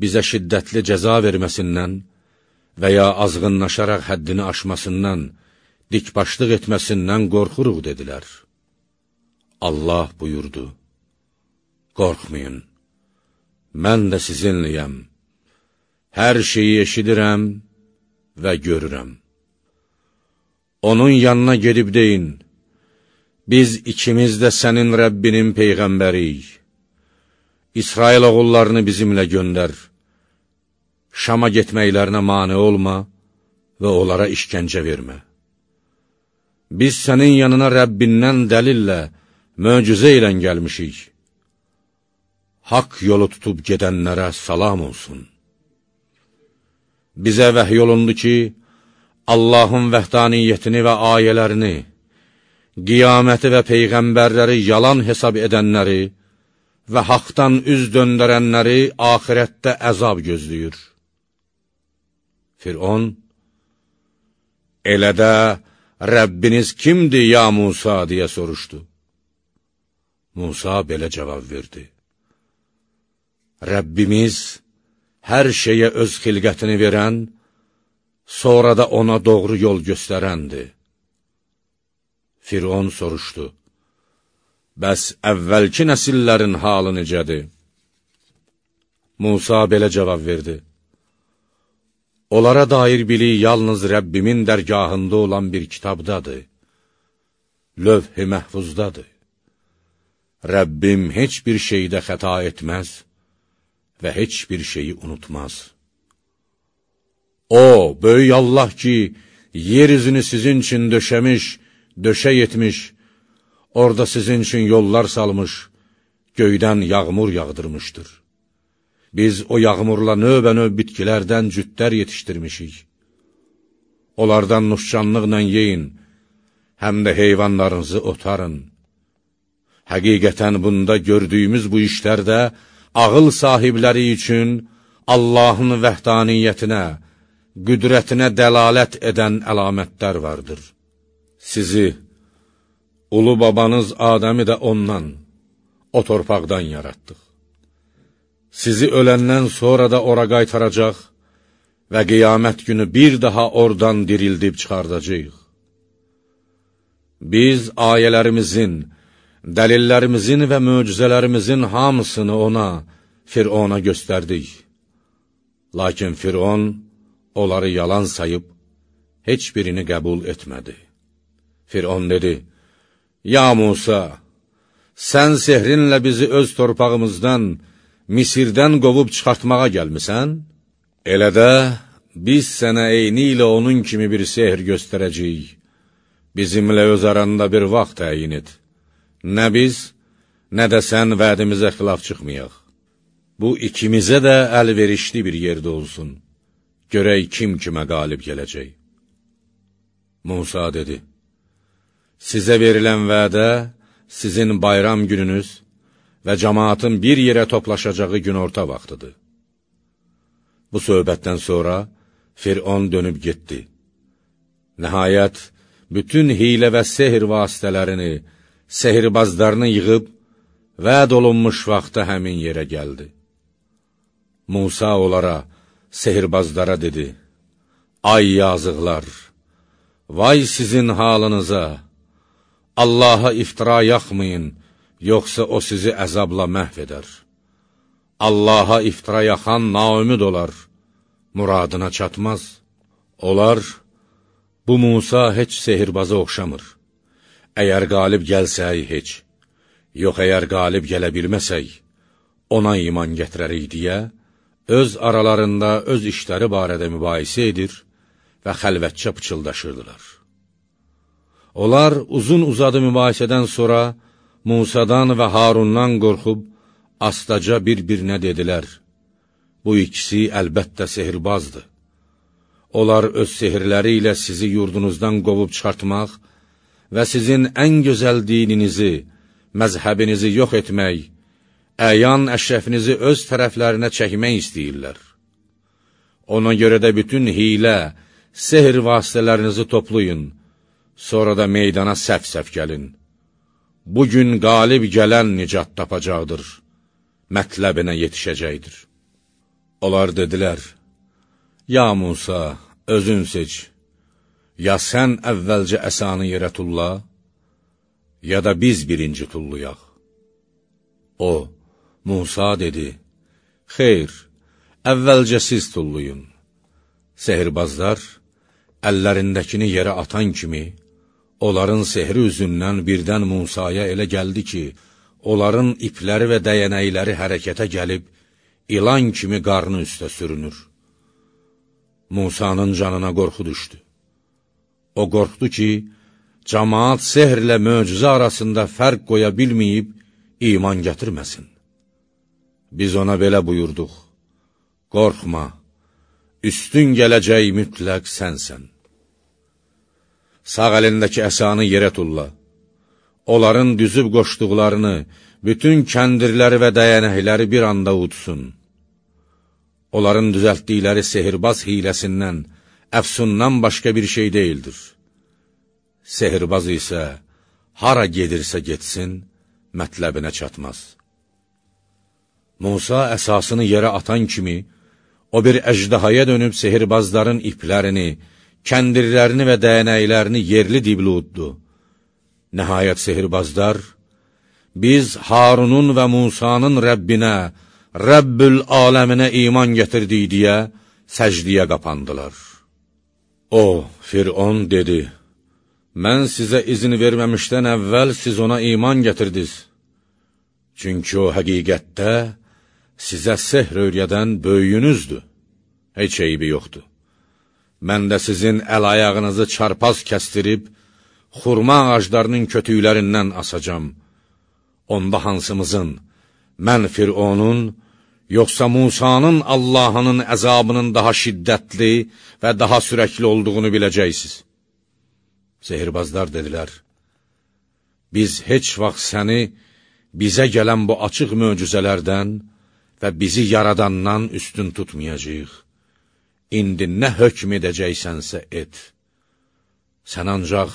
S1: bizə şiddətli cəza verməsindən və ya azğınlaşaraq həddini aşmasından, dikbaşlıq etməsindən qorxuruq, dedilər. Allah buyurdu, Qorxmayın, mən də sizinliyəm, hər şeyi eşidirəm və görürəm. Onun yanına gedib deyin, biz ikimiz də sənin Rəbbinin Peyğəmbəriyik. İsrail oğullarını bizimlə göndər, Şama getməklərinə mane olma və onlara işgəncə vermə. Biz sənin yanına Rəbbindən dəlillə, möcüzə ilə gəlmişik. Haqq yolu tutub gedənlərə salam olsun. Bizə vəhy olundu ki, Allahın vəhdaniyyətini və ayələrini, qiyaməti və peyğəmbərləri yalan hesab edənləri və haqdan üz döndərənləri ahirətdə əzab gözləyir. Firon, elə də Rəbbiniz kimdir, ya Musa, deyə soruşdu. Musa belə cavab verdi. Rəbbimiz hər şeyə öz xilqətini verən, sonra da ona doğru yol göstərəndir. Firon soruşdu, Bəs əvvəlki nəsillərin halı necədir? Musa belə cavab verdi, Onlara dair bilik yalnız Rəbbimin dərgahında olan bir kitabdadır, lövh-i məhvuzdadır. Rəbbim heç bir şeydə xəta etməz və heç bir şeyi unutmaz. O, böyük Allah ki, yer üzünü sizin üçün döşəmiş, döşək etmiş, orada sizin üçün yollar salmış, göydən yağmur yağdırmışdır. Biz o yağmurla növbə-növ bitkilərdən cütlər yetişdirmişik. Onlardan nuşcanlıqla yeyin, həm də heyvanlarınızı otarın. Həqiqətən bunda gördüyümüz bu işlərdə ağıl sahibləri üçün Allahın vəhdaniyyətinə, qüdrətinə dəlalət edən əlamətlər vardır. Sizi, ulu babanız Adəmi də ondan, o torpaqdan yaratdıq. Sizi öləndən sonra da ora qaytaracaq və qiyamət günü bir daha oradan dirildib çıxardacaq. Biz ayələrimizin, dəlillərimizin və möcüzələrimizin hamısını ona, Firona göstərdik. Lakin Firon onları yalan sayıb, heç birini qəbul etmədi. Firon dedi, Ya Musa, sən sehrinlə bizi öz torpağımızdan, Misirdən qovub çıxartmağa gəlmisən? Elə də biz sənə eyni ilə onun kimi bir sehr göstərəcəyik. Bizimlə öz aranda bir vaxt təyin et. Nə biz, nə də sən vədimizə xilaf çıxmayaq. Bu ikimizə də əlverişli bir yerdə olsun. Görək kim kimə qalib gələcək. Musa dedi, Sizə verilən vədə sizin bayram gününüz və cəmaatın bir yerə toplaşacağı günorta vaxtıdır. Bu söhbətdən sonra Firon dönüb getdi. Nəhayət, bütün hilə və sehr vasitələrini, sehirbazlarını yığıb, vəd olunmuş vaxta həmin yerə gəldi. Musa onlara, sehirbazlara dedi, Ay yazıqlar, vay sizin halınıza, Allaha iftira yaxmayın, yoxsa o sizi əzabla məhv edər. Allaha iftira yaxan naümid olar, muradına çatmaz. Onlar, bu Musa heç sehirbaza oxşamır. Əgər qalib gəlsək, heç, yox əgər qalib gələ bilməsək, ona iman gətirərik deyə, öz aralarında öz işləri barədə mübahisə edir və xəlvətçə pıçıldaşırdılar. Onlar uzun uzadı mübahisədən sonra Musadan və Harundan qorxub, astaca bir-birinə dedilər, bu ikisi əlbəttə sehirbazdır. Onlar öz sehirləri ilə sizi yurdunuzdan qovub çıxartmaq və sizin ən gözəl dininizi, məzhəbinizi yox etmək, əyan əşrəfinizi öz tərəflərinə çəkmək istəyirlər. Ona görə də bütün hilə, sehr vasitələrinizi toplayın, sonra da meydana səf-səf gəlin. Bugün qalib gələn nicat tapacaqdır, mətləbinə yetişəcəkdir. Onlar dedilər, Ya Musa, özün seç, ya sən əvvəlcə əsanı yerə tulla, ya da biz birinci tulluyaq. O, Musa dedi, Xeyr, əvvəlcə siz tulluyun. Sehirbazlar, əllərindəkini yerə atan kimi, onların sehri üzündən birdən Musaya elə gəldi ki, onların ipləri və dəyənəkləri hərəkətə gəlib, ilan kimi qarnı üstə sürünür. Musanın canına qorxu düşdü. O qorxdu ki, cəmaat sehrlə möcüzə arasında fərq qoya bilməyib, iman gətirməsin. Biz ona belə buyurduq, qorxma, üstün gələcək mütləq sənsən. Sağ əlindəki əsanı yerə tulla. Onların düzüb qoşduqlarını, bütün kəndirləri və dəyənəkləri bir anda udsun. Onların düzəltdikləri sehirbaz hiləsindən, əfsundan başqa bir şey deyildir. Sehirbaz isə hara gedirsə getsin, mətləbinə çatmaz. Musa əsasını yerə atan kimi, o bir əjdahaya dönüb sehirbazların iplərini, kəndirlərini və dəyənəklərini yerli dibli uddu. Nəhayət sehirbazlar, biz Harunun və Musanın Rəbbinə, Rəbbül aləminə iman gətirdik deyə səcdiyə qapandılar. O, Firon dedi, mən sizə izin verməmişdən əvvəl siz ona iman gətirdiniz. Çünki o həqiqətdə sizə sehr öyrədən böyüyünüzdür, heç eybi yoxdur mən də sizin əl-ayağınızı çarpaz kəstirib, xurma ağaclarının kötüklərindən asacam. Onda hansımızın, mən Fironun, yoxsa Musanın Allahının əzabının daha şiddətli və daha sürəkli olduğunu biləcəksiniz. Zehirbazlar dedilər, biz heç vaxt səni bizə gələn bu açıq möcüzələrdən və bizi yaradandan üstün tutmayacaq indi nə hökm edəcəksənsə et. Sən ancaq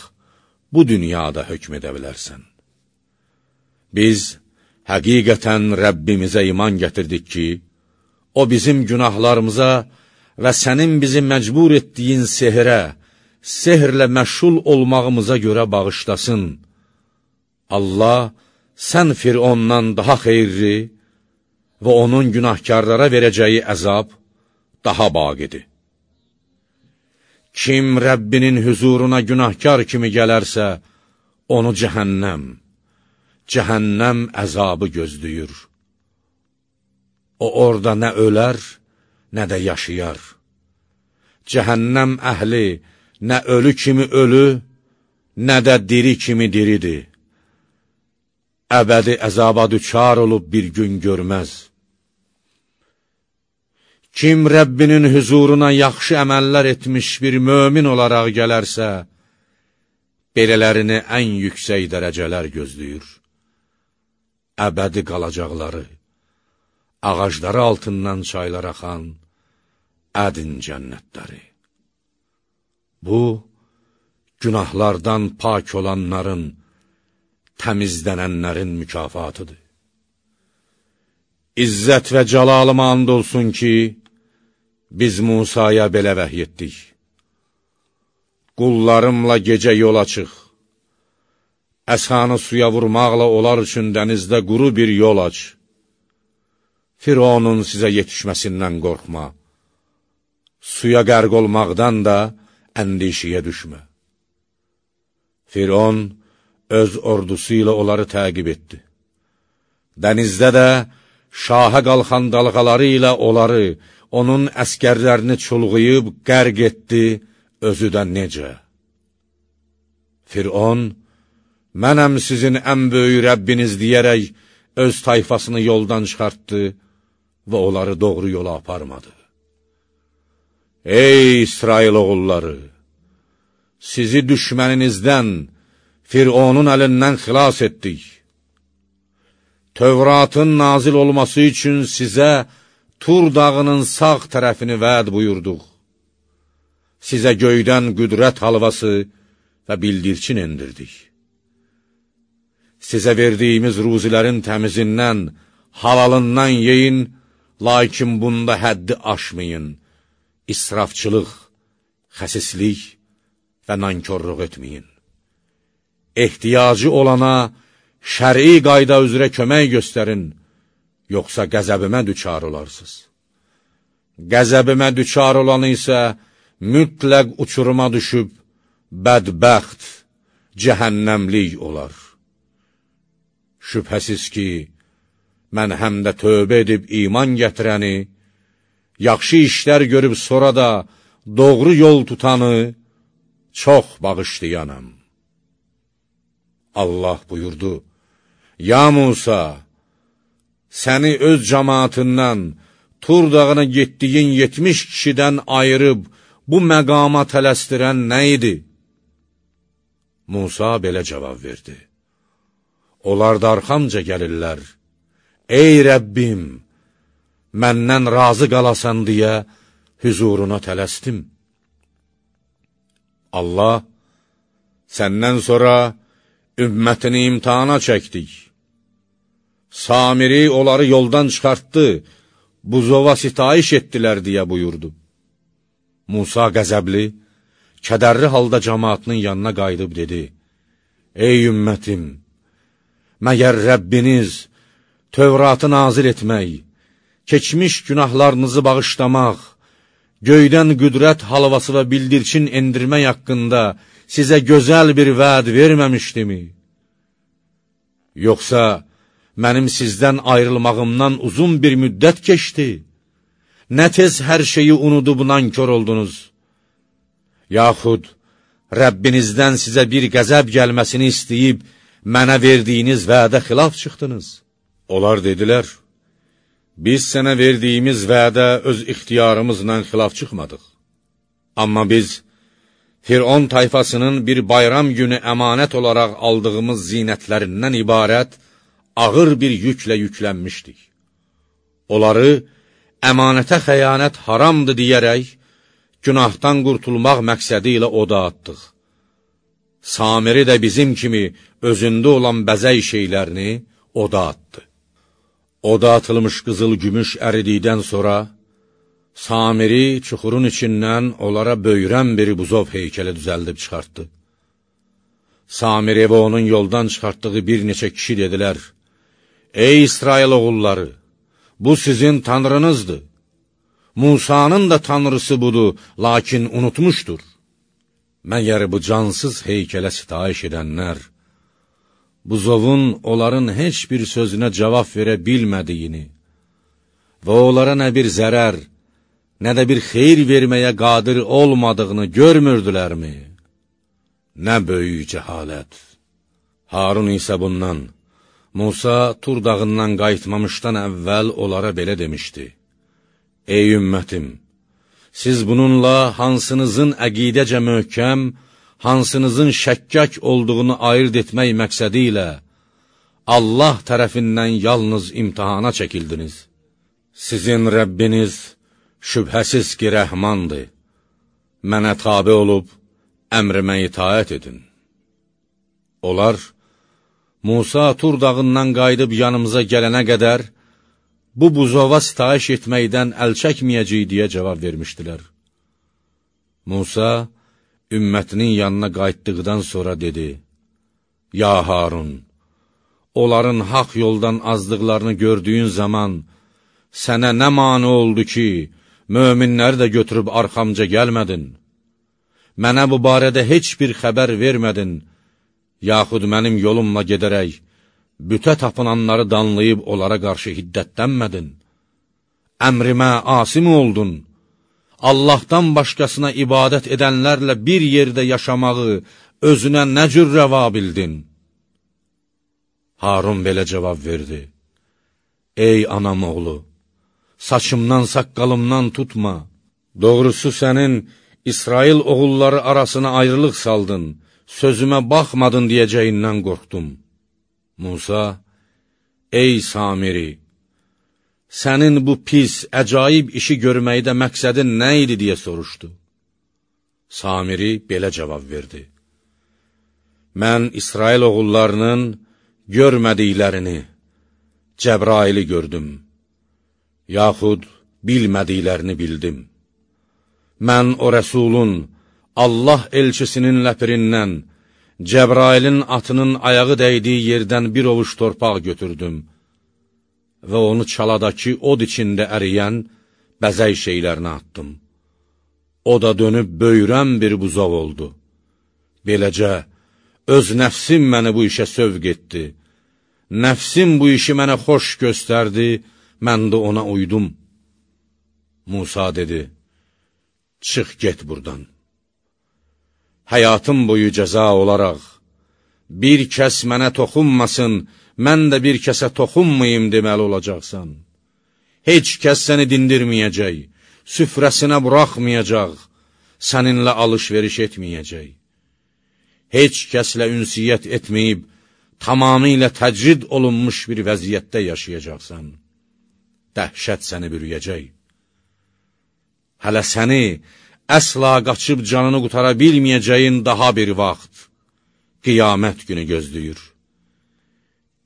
S1: bu dünyada hökm edə bilərsən. Biz həqiqətən Rəbbimizə iman gətirdik ki, O bizim günahlarımıza və sənin bizi məcbur etdiyin sehrə, sehrlə məşğul olmağımıza görə bağışlasın. Allah, sən Firondan daha xeyirli və onun günahkarlara verəcəyi əzab daha baqidir. Kim Rəbbinin hüzuruna günahkar kimi gələrsə, onu cəhənnəm, cəhənnəm əzabı gözləyir. O orada nə ölər, nə də yaşayar. Cəhənnəm əhli nə ölü kimi ölü, nə də diri kimi diridir. Əbədi əzaba düçar olub bir gün görməz. Kim Rəbbinin hüzuruna yaxşı əməllər etmiş bir mömin olaraq gələrsə, belələrini ən yüksək dərəcələr gözləyir. Əbədi qalacaqları, ağacları altından çaylar axan, ədin cənnətləri. Bu, günahlardan pak olanların, təmizlənənlərin mükafatıdır. İzzət və cəlalıma and olsun ki, biz Musaya belə vəhy etdik. Qullarımla gecə yola çıx, əsanı suya vurmaqla onlar üçün dənizdə quru bir yol aç. Fironun sizə yetişməsindən qorxma. Suya qərq olmaqdan da əndişiyə düşmə. Firon öz ordusu ilə onları təqib etdi. Dənizdə də şaha qalxan dalğaları ilə onları, onun əskərlərini çulğuyub qərq etdi, özü də necə? Firon, mənəm sizin ən böyük Rəbbiniz deyərək, öz tayfasını yoldan çıxartdı və onları doğru yola aparmadı. Ey İsrail oğulları! Sizi düşməninizdən, Fironun əlindən xilas etdik. Tövratın nazil olması üçün sizə Tur dağının sağ tərəfini vəd buyurduq. Sizə göydən qüdrət halvası və bildirçin endirdik. Sizə verdiyimiz ruzilərin təmizindən, halalından yeyin, lakin bunda həddi aşmayın. İsrafçılıq, xəsislik və nankorluq etməyin. Ehtiyacı olana şəri qayda üzrə kömək göstərin, yoxsa qəzəbimə düçar olarsınız. Qəzəbimə düçar olanı isə mütləq uçuruma düşüb, bədbəxt, cəhənnəmlik olar. Şübhəsiz ki, mən həm də tövbə edib iman gətirəni, yaxşı işlər görüb sonra da doğru yol tutanı çox bağışlayanam. Allah buyurdu, Ya Musa, səni öz cəmaatından, Tur dağına getdiyin 70 kişidən ayırıb, bu məqama tələstirən nə idi? Musa belə cavab verdi. Onlar da arxamca gəlirlər. Ey Rəbbim, məndən razı qalasan deyə hüzuruna tələstim. Allah, səndən sonra ümmətini imtihana çəkdik. Samiri onları yoldan çıxartdı, buzova sitayiş etdilər deyə buyurdu. Musa qəzəbli, kədərli halda cəmaatının yanına qayıdıb dedi, Ey ümmətim, məgər Rəbbiniz Tövratı nazil etmək, keçmiş günahlarınızı bağışlamaq, göydən qüdrət halvası və bildirçin endirmək haqqında sizə gözəl bir vəd verməmişdimi? Yoxsa mənim sizdən ayrılmağımdan uzun bir müddət keçdi? Nə tez hər şeyi unudub nankör oldunuz? Yaxud Rəbbinizdən sizə bir qəzəb gəlməsini istəyib, mənə verdiyiniz vədə xilaf çıxdınız. Onlar dedilər, biz sənə verdiyimiz vədə öz ixtiyarımızla xilaf çıxmadıq. Amma biz, Firon tayfasının bir bayram günü əmanət olaraq aldığımız zinətlərindən ibarət ağır bir yüklə yüklənmişdik. Onları əmanətə xəyanət haramdır deyərək, günahdan qurtulmaq məqsədi ilə oda atdıq. Samiri də bizim kimi özündə olan bəzəy şeylərini oda atdı. Oda atılmış qızıl gümüş əridikdən sonra, Samiri çuxurun içindən onlara böyrən bir buzov heykəli düzəldib çıxartdı. Samiri və onun yoldan çıxartdığı bir neçə kişi dedilər, Ey İsrail oğulları, bu sizin tanrınızdır. Musanın da tanrısı budur, lakin unutmuşdur. Məgər bu cansız heykələ sitayiş edənlər, buzovun onların heç bir sözünə cavab verə bilmədiyini və onlara nə bir zərər, nə də bir xeyir verməyə qadir olmadığını görmürdülərmi? Nə böyük cəhalət! Harun isə bundan, Musa Tur dağından qayıtmamışdan əvvəl onlara belə demişdi. Ey ümmətim! Siz bununla hansınızın əqidəcə möhkəm, hansınızın şəkkək olduğunu ayırt etmək məqsədi ilə Allah tərəfindən yalnız imtihana çəkildiniz. Sizin Rəbbiniz şübhəsiz ki, rəhmandır. Mənə tabi olub, əmrimə itaət edin. Onlar, Musa Tur dağından qayıdıb yanımıza gələnə qədər, bu buzova sitayiş etməkdən əl çəkməyəcək deyə cavab vermişdilər. Musa, ümmətinin yanına qayıtdıqdan sonra dedi, Ya Harun, onların haq yoldan azdıqlarını gördüyün zaman, sənə nə mani oldu ki, möminləri də götürüb arxamca gəlmədin? Mənə bu barədə heç bir xəbər vermədin, yaxud mənim yolumla gedərək, bütə tapınanları danlayıb onlara qarşı hiddətlənmədin? Əmrimə asim oldun, Allahdan başqasına ibadət edənlərlə bir yerdə yaşamağı özünə nə cür rəva bildin? Harun belə cavab verdi, Ey anam oğlu, saçımdan, saqqalımdan tutma, doğrusu sənin İsrail oğulları arasına ayrılıq saldın, sözümə baxmadın deyəcəyindən qorxdum. Musa, ey Samiri, sənin bu pis, əcaib işi görməkdə məqsədin nə idi deyə soruşdu. Samiri belə cavab verdi. Mən İsrail oğullarının görmədiklərini, Cəbraili gördüm, yaxud bilmədiklərini bildim. Mən o rəsulun, Allah elçisinin ləpirindən, Cəbrailin atının ayağı dəydiyi yerdən bir ovuş torpaq götürdüm və onu çaladakı od içində əriyən bəzək şeylərinə atdım. O da dönüb böyrən bir buzov oldu. Beləcə, öz nəfsim məni bu işə sövq etdi. Nəfsim bu işi mənə xoş göstərdi, mən də ona uydum. Musa dedi, çıx get buradan. Həyatım boyu cəza olaraq, bir kəs mənə toxunmasın, mən də bir kəsə toxunmayım deməli olacaqsan. Heç kəs səni dindirməyəcək, süfrəsinə buraxmayacaq, səninlə alış-veriş etməyəcək. Heç kəslə ünsiyyət etməyib, tamamilə təcrid olunmuş bir vəziyyətdə yaşayacaqsan. Dəhşət səni bürüyəcək. Hələ səni əsla qaçıb canını qutara bilməyəcəyin daha bir vaxt, qiyamət günü gözləyir.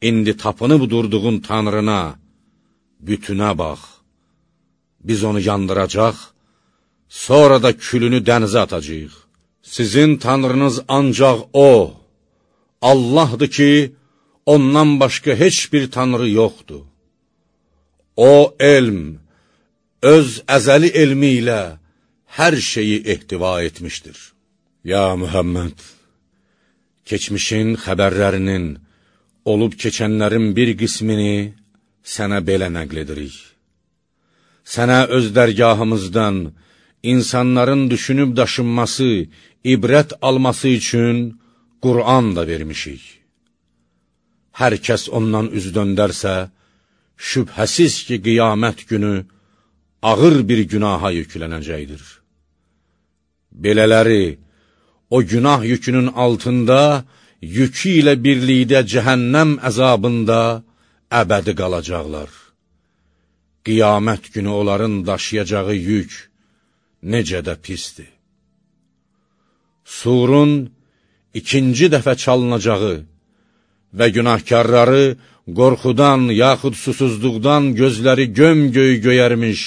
S1: İndi tapınıb durduğun tanrına, bütünə bax, biz onu yandıracaq, sonra da külünü dənizə atacaq. Sizin tanrınız ancaq O, Allahdır ki, ondan başqa heç bir tanrı yoxdur. O elm, öz əzəli elmi ilə, hər şeyi ehtiva etmişdir. Ya Mühəmməd, keçmişin xəbərlərinin, olub keçənlərin bir qismini sənə belə nəql edirik. Sənə öz dərgahımızdan insanların düşünüb daşınması, ibrət alması üçün Qur'an da vermişik. Hər kəs ondan üz döndərsə, şübhəsiz ki, qiyamət günü ağır bir günaha yüklənəcəkdir. Belələri, o günah yükünün altında, yükü ilə birlikdə cəhənnəm əzabında əbədi qalacaqlar. Qiyamət günü onların daşıyacağı yük necə də pisdir. Surun ikinci dəfə çalınacağı və günahkarları qorxudan yaxud susuzluqdan gözləri göm-göy göyərmiş,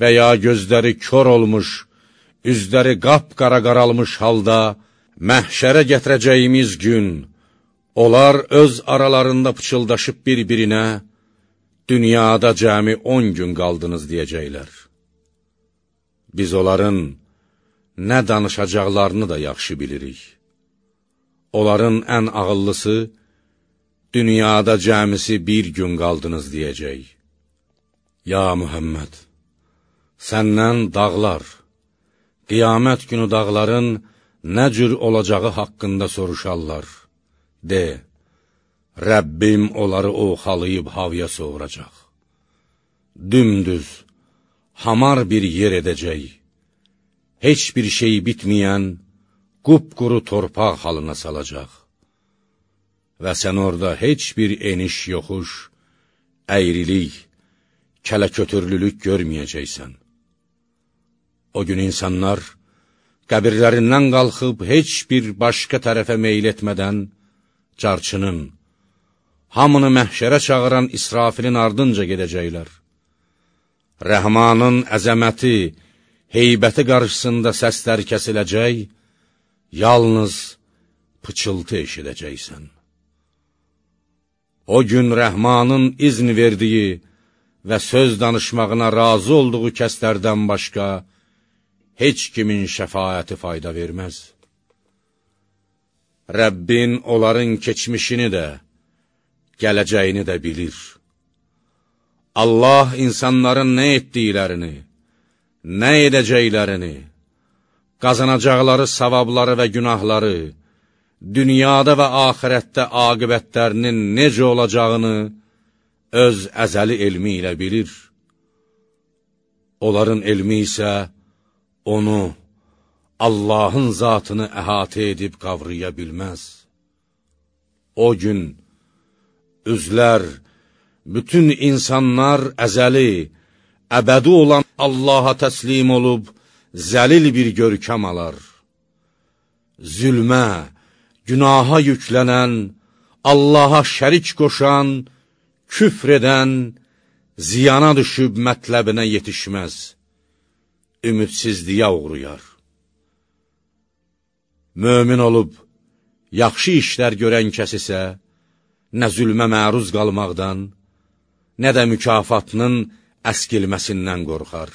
S1: və ya gözləri kör olmuş, üzləri qapqara qaralmış halda məhşərə gətirəcəyimiz gün, onlar öz aralarında pıçıldaşıb bir-birinə, dünyada cəmi on gün qaldınız deyəcəklər. Biz onların nə danışacaqlarını da yaxşı bilirik. Onların ən ağıllısı, dünyada cəmisi bir gün qaldınız deyəcək. Ya Mühəmməd, səndən dağlar, qiyamət günü dağların nə cür olacağı haqqında soruşarlar. De, Rəbbim onları oxalayıb havaya soğuracaq. Dümdüz, hamar bir yer edəcək. Heç bir şey bitməyən, qupquru torpaq halına salacaq. Və sən orada heç bir eniş yoxuş, əyrilik, kələkötürlülük görməyəcəksən. O gün insanlar qəbirlərindən qalxıb heç bir başqa tərəfə meyil etmədən, carçının, hamını məhşərə çağıran İsrafilin ardınca gedəcəklər. Rəhmanın əzəməti, heybəti qarşısında səslər kəsiləcək, yalnız pıçıltı eşidəcəksən. O gün Rəhmanın izn verdiyi və söz danışmağına razı olduğu kəslərdən başqa, heç kimin şəfayəti fayda verməz. Rəbbin onların keçmişini də, gələcəyini də bilir. Allah insanların nə etdiklərini, nə edəcəklərini, qazanacaqları savabları və günahları, dünyada və axirətdə aqibətlərinin necə olacağını öz əzəli elmi ilə bilir. Onların elmi isə onu, Allahın zatını əhatə edib qavraya bilməz. O gün, üzlər, bütün insanlar əzəli, əbədi olan Allaha təslim olub, zəlil bir görkəm alar. Zülmə, günaha yüklənən, Allaha şərik qoşan, küfr edən, ziyana düşüb mətləbinə yetişməz, ümidsizliyə uğruyar. Mömin olub, yaxşı işlər görən kəs isə, nə zülmə məruz qalmaqdan, nə də mükafatının əskilməsindən qorxar.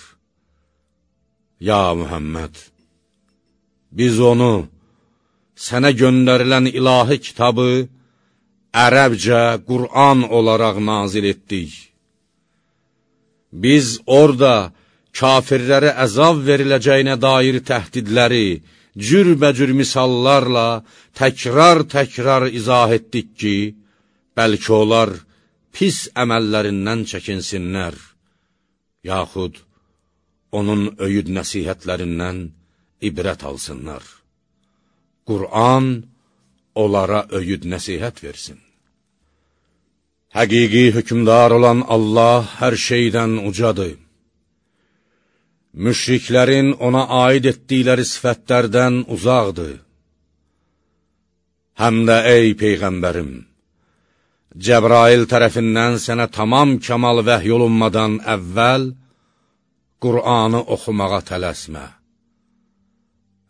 S1: Ya Mühəmməd, biz onu, sənə göndərilən ilahi kitabı, ərəbcə Qur'an olaraq nazil etdik. Biz orada kafirlərə əzab veriləcəyinə dair təhdidləri, cürbəcür misallarla təkrar-təkrar izah etdik ki, bəlkə onlar pis əməllərindən çəkinsinlər, yaxud onun öyüd nəsihətlərindən ibrət alsınlar. Qur'an onlara öyüd nəsihət versin. Həqiqi hökmdar olan Allah hər şeydən ucadır. Müşriklərin ona aid etdikləri sifətlərdən uzaqdır. Həm də ey Peyğəmbərim, Cəbrail tərəfindən sənə tamam kəmal vəhy olunmadan əvvəl Qur'anı oxumağa tələsmə.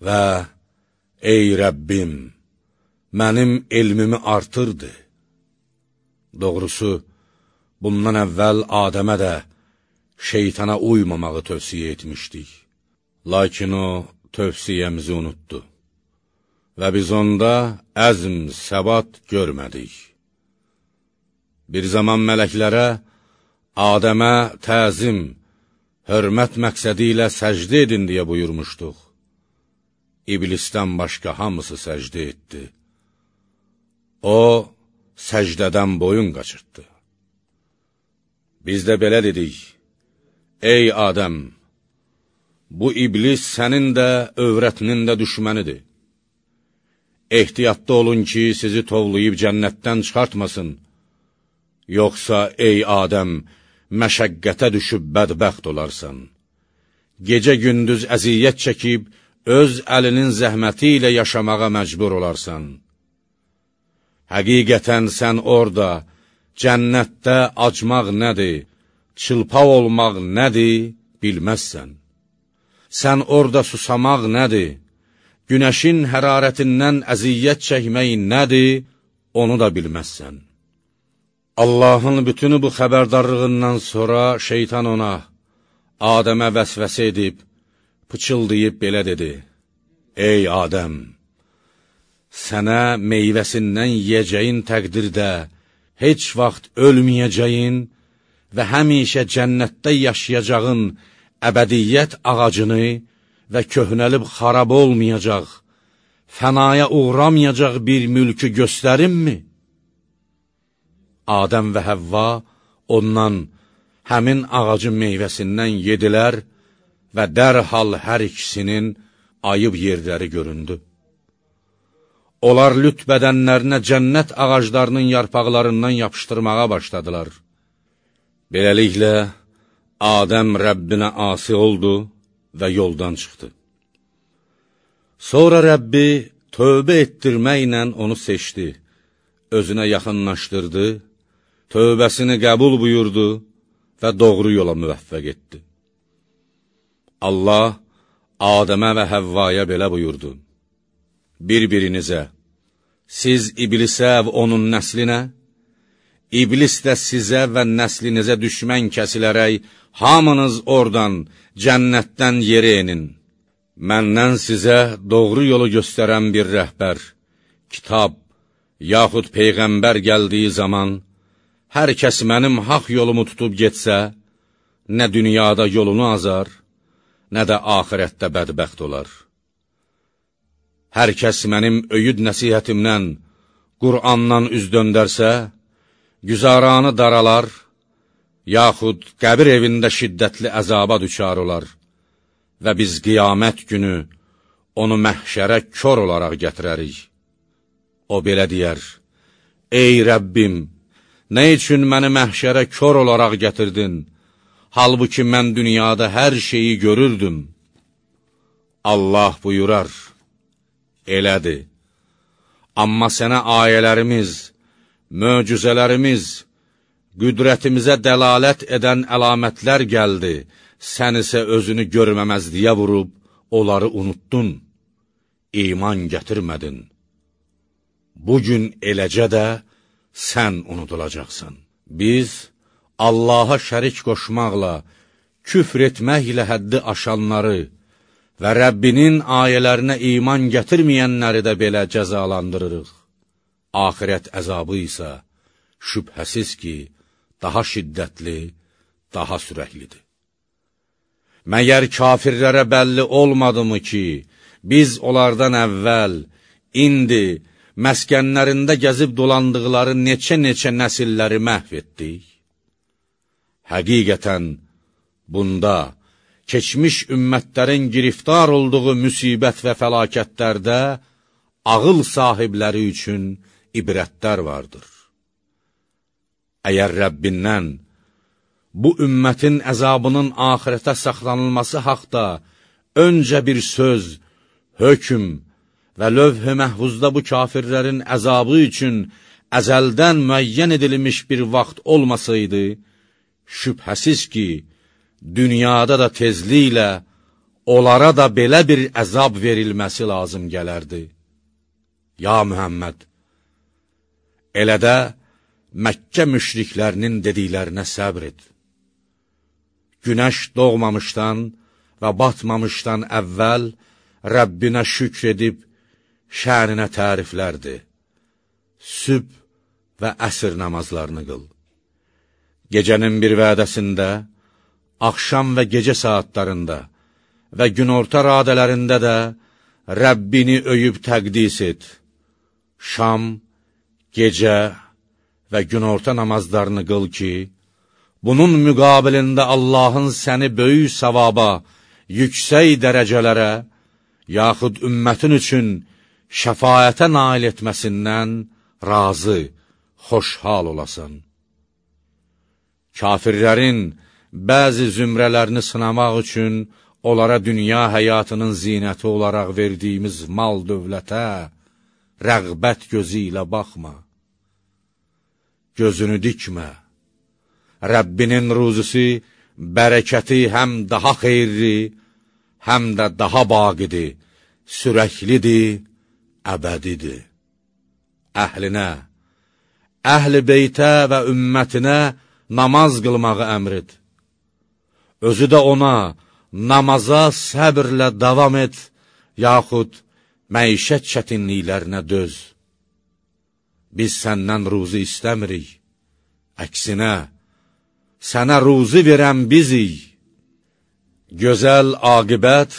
S1: Və, ey Rəbbim, mənim elmimi artırdı. Doğrusu, bundan əvvəl Adəmə də şeytana uymamağı tövsiyə etmişdik. Lakin o, tövsiyəmizi unutdu və biz onda əzm, səbat görmədik. Bir zaman mələklərə, Adəmə təzim, hörmət məqsədi ilə səcdə edin deyə buyurmuşduq. İblisdən başqa hamısı səcdə etdi. O, səcdədən boyun qaçırtdı. Biz də belə dedik, Ey Adəm, bu iblis sənin də, övrətinin də düşmənidir. Ehtiyatda olun ki, sizi tovlayıb cənnətdən çıxartmasın. Yoxsa, ey Adəm, məşəqqətə düşüb bədbəxt olarsan. Gecə-gündüz əziyyət çəkib, öz əlinin zəhməti ilə yaşamağa məcbur olarsan. Həqiqətən sən orada, cənnətdə acmaq nədir, çılpaq olmaq nədir, bilməzsən. Sən orada susamaq nədir? Günəşin hərarətindən əziyyət çəkmək nədir? Onu da bilməzsən. Allahın bütünü bu xəbərdarlığından sonra şeytan ona, Adəmə vəsvəsə edib, pıçıldayıb belə dedi, Ey Adəm, sənə meyvəsindən yiyəcəyin təqdirdə heç vaxt ölməyəcəyin və həmişə cənnətdə yaşayacağın əbədiyyət ağacını və köhnəlib xarab olmayacaq, fənaya uğramayacaq bir mülkü göstərimmi? Adəm və Həvva ondan həmin ağacın meyvəsindən yedilər və dərhal hər ikisinin ayıb yerləri göründü. Onlar lüt bədənlərinə cənnət ağaclarının yarpaqlarından yapışdırmağa başladılar. Beləliklə, Adəm Rəbbinə asi oldu və yoldan çıxdı. Sonra Rəbbi tövbə etdirməklə onu seçdi, özünə yaxınlaşdırdı, tövbəsini qəbul buyurdu və doğru yola müvəffəq etdi. Allah Adəmə və Həvvaya belə buyurdu, Bir-birinizə, siz iblisə və onun nəslinə, İblis də sizə və nəslinizə düşmən kəsilərək, hamınız oradan, cənnətdən yeri enin. Məndən sizə doğru yolu göstərən bir rəhbər, kitab, yaxud Peyğəmbər gəldiyi zaman, hər kəs mənim haq yolumu tutub getsə, nə dünyada yolunu azar, nə də axirətdə bədbəxt olar. Hər kəs mənim öyüd nəsihətimdən, Qur'andan üz döndərsə, güzaranı daralar, yaxud qəbir evində şiddətli əzaba düçar olar və biz qiyamət günü onu məhşərə kör olaraq gətirərik. O belə deyər, Ey Rəbbim, nə üçün məni məhşərə kör olaraq gətirdin, halbuki mən dünyada hər şeyi görürdüm. Allah buyurar, elədir, amma sənə ayələrimiz, möcüzələrimiz, qüdrətimizə dəlalət edən əlamətlər gəldi, sən isə özünü görməməzliyə vurub, onları unuttun, iman gətirmədin. Bugün eləcə də sən unudulacaqsan. Biz Allaha şərik qoşmaqla, küfr etməklə həddi aşanları və Rəbbinin ayələrinə iman gətirməyənləri də belə cəzalandırırıq. Ahirət əzabı isə şübhəsiz ki, daha şiddətli, daha sürəklidir. Məyər kafirlərə bəlli olmadımı ki, biz onlardan əvvəl, indi, məskənlərində gəzib dolandıqları neçə-neçə nəsilləri məhv etdik? Həqiqətən, bunda, keçmiş ümmətlərin giriftar olduğu müsibət və fəlakətlərdə ağıl sahibləri üçün ibrətlər vardır. Əgər Rəbbindən bu ümmətin əzabının axirətə saxlanılması haqda öncə bir söz, hökm və lövh-i məhvuzda bu kafirlərin əzabı üçün əzəldən müəyyən edilmiş bir vaxt olmasaydı, şübhəsiz ki, dünyada da tezliklə onlara da belə bir əzab verilməsi lazım gələrdi. Ya Mühəmməd, elə də Məkkə müşriklərinin dediklərinə səbr et. Günəş doğmamışdan və batmamışdan əvvəl Rəbbinə şükr edib, şəninə təriflərdi. Süb və əsr namazlarını qıl. Gecənin bir vədəsində, axşam və gecə saatlarında və günorta radələrində də Rəbbini öyüb təqdis et. Şam, gecə və günorta namazlarını qıl ki, bunun müqabilində Allahın səni böyük savaba, yüksək dərəcələrə, yaxud ümmətin üçün şəfayətə nail etməsindən razı, xoşhal olasan. Kafirlərin bəzi zümrələrini sınamaq üçün onlara dünya həyatının zinəti olaraq verdiyimiz mal dövlətə rəğbət gözü ilə baxma gözünü dikmə. Rəbbinin ruzusu bərəkəti həm daha xeyirli, həm də daha baqidir, sürəklidir, əbədidir. Əhlinə, əhl-i beytə və ümmətinə namaz qılmağı əmr et. Özü də ona namaza səbirlə davam et, yaxud məişət çətinliklərinə döz. Biz səndən ruzu istəmirik, əksinə, sənə ruzu verən bizik. Gözəl aqibət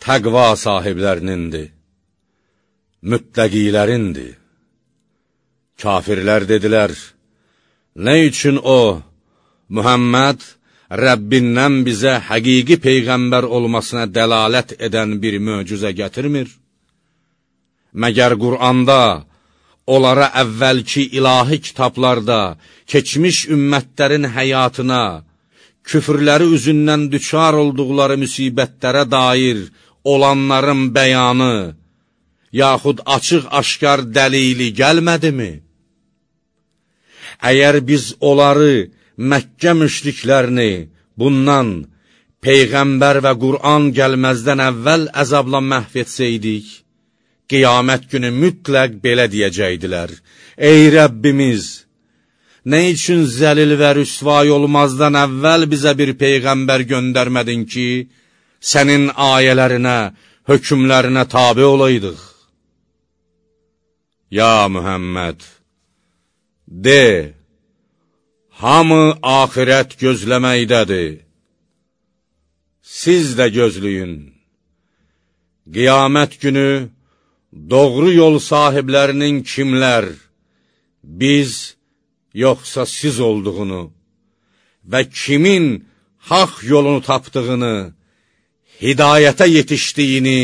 S1: təqva sahiblərinindir, müttəqilərindir. Kafirlər dedilər, nə üçün o, Mühəmməd, Rəbbindən bizə həqiqi Peyğəmbər olmasına dəlalət edən bir möcüzə gətirmir? Məgər Quranda, onlara əvvəlki ilahi kitablarda, keçmiş ümmətlərin həyatına, küfrləri üzündən düçar olduqları müsibətlərə dair olanların bəyanı, yaxud açıq-aşkar dəlili gəlmədimi? Əgər biz onları Məkkə müşriklərini bundan Peyğəmbər və Qur'an gəlməzdən əvvəl əzabla məhv etsəydik, qiyamət günü mütləq belə deyəcəkdilər, Ey Rəbbimiz, nə üçün zəlil və rüsvay olmazdan əvvəl bizə bir Peyğəmbər göndərmədin ki, sənin ayələrinə, hökmlərinə tabi olaydıq? Ya Mühəmməd, de, hamı axirət gözləməkdədir. Siz də gözləyin. Qiyamət günü doğru yol sahiblərinin kimlər, biz yoxsa siz olduğunu və kimin haq yolunu tapdığını, hidayətə yetişdiyini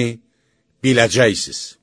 S1: biləcəksiniz.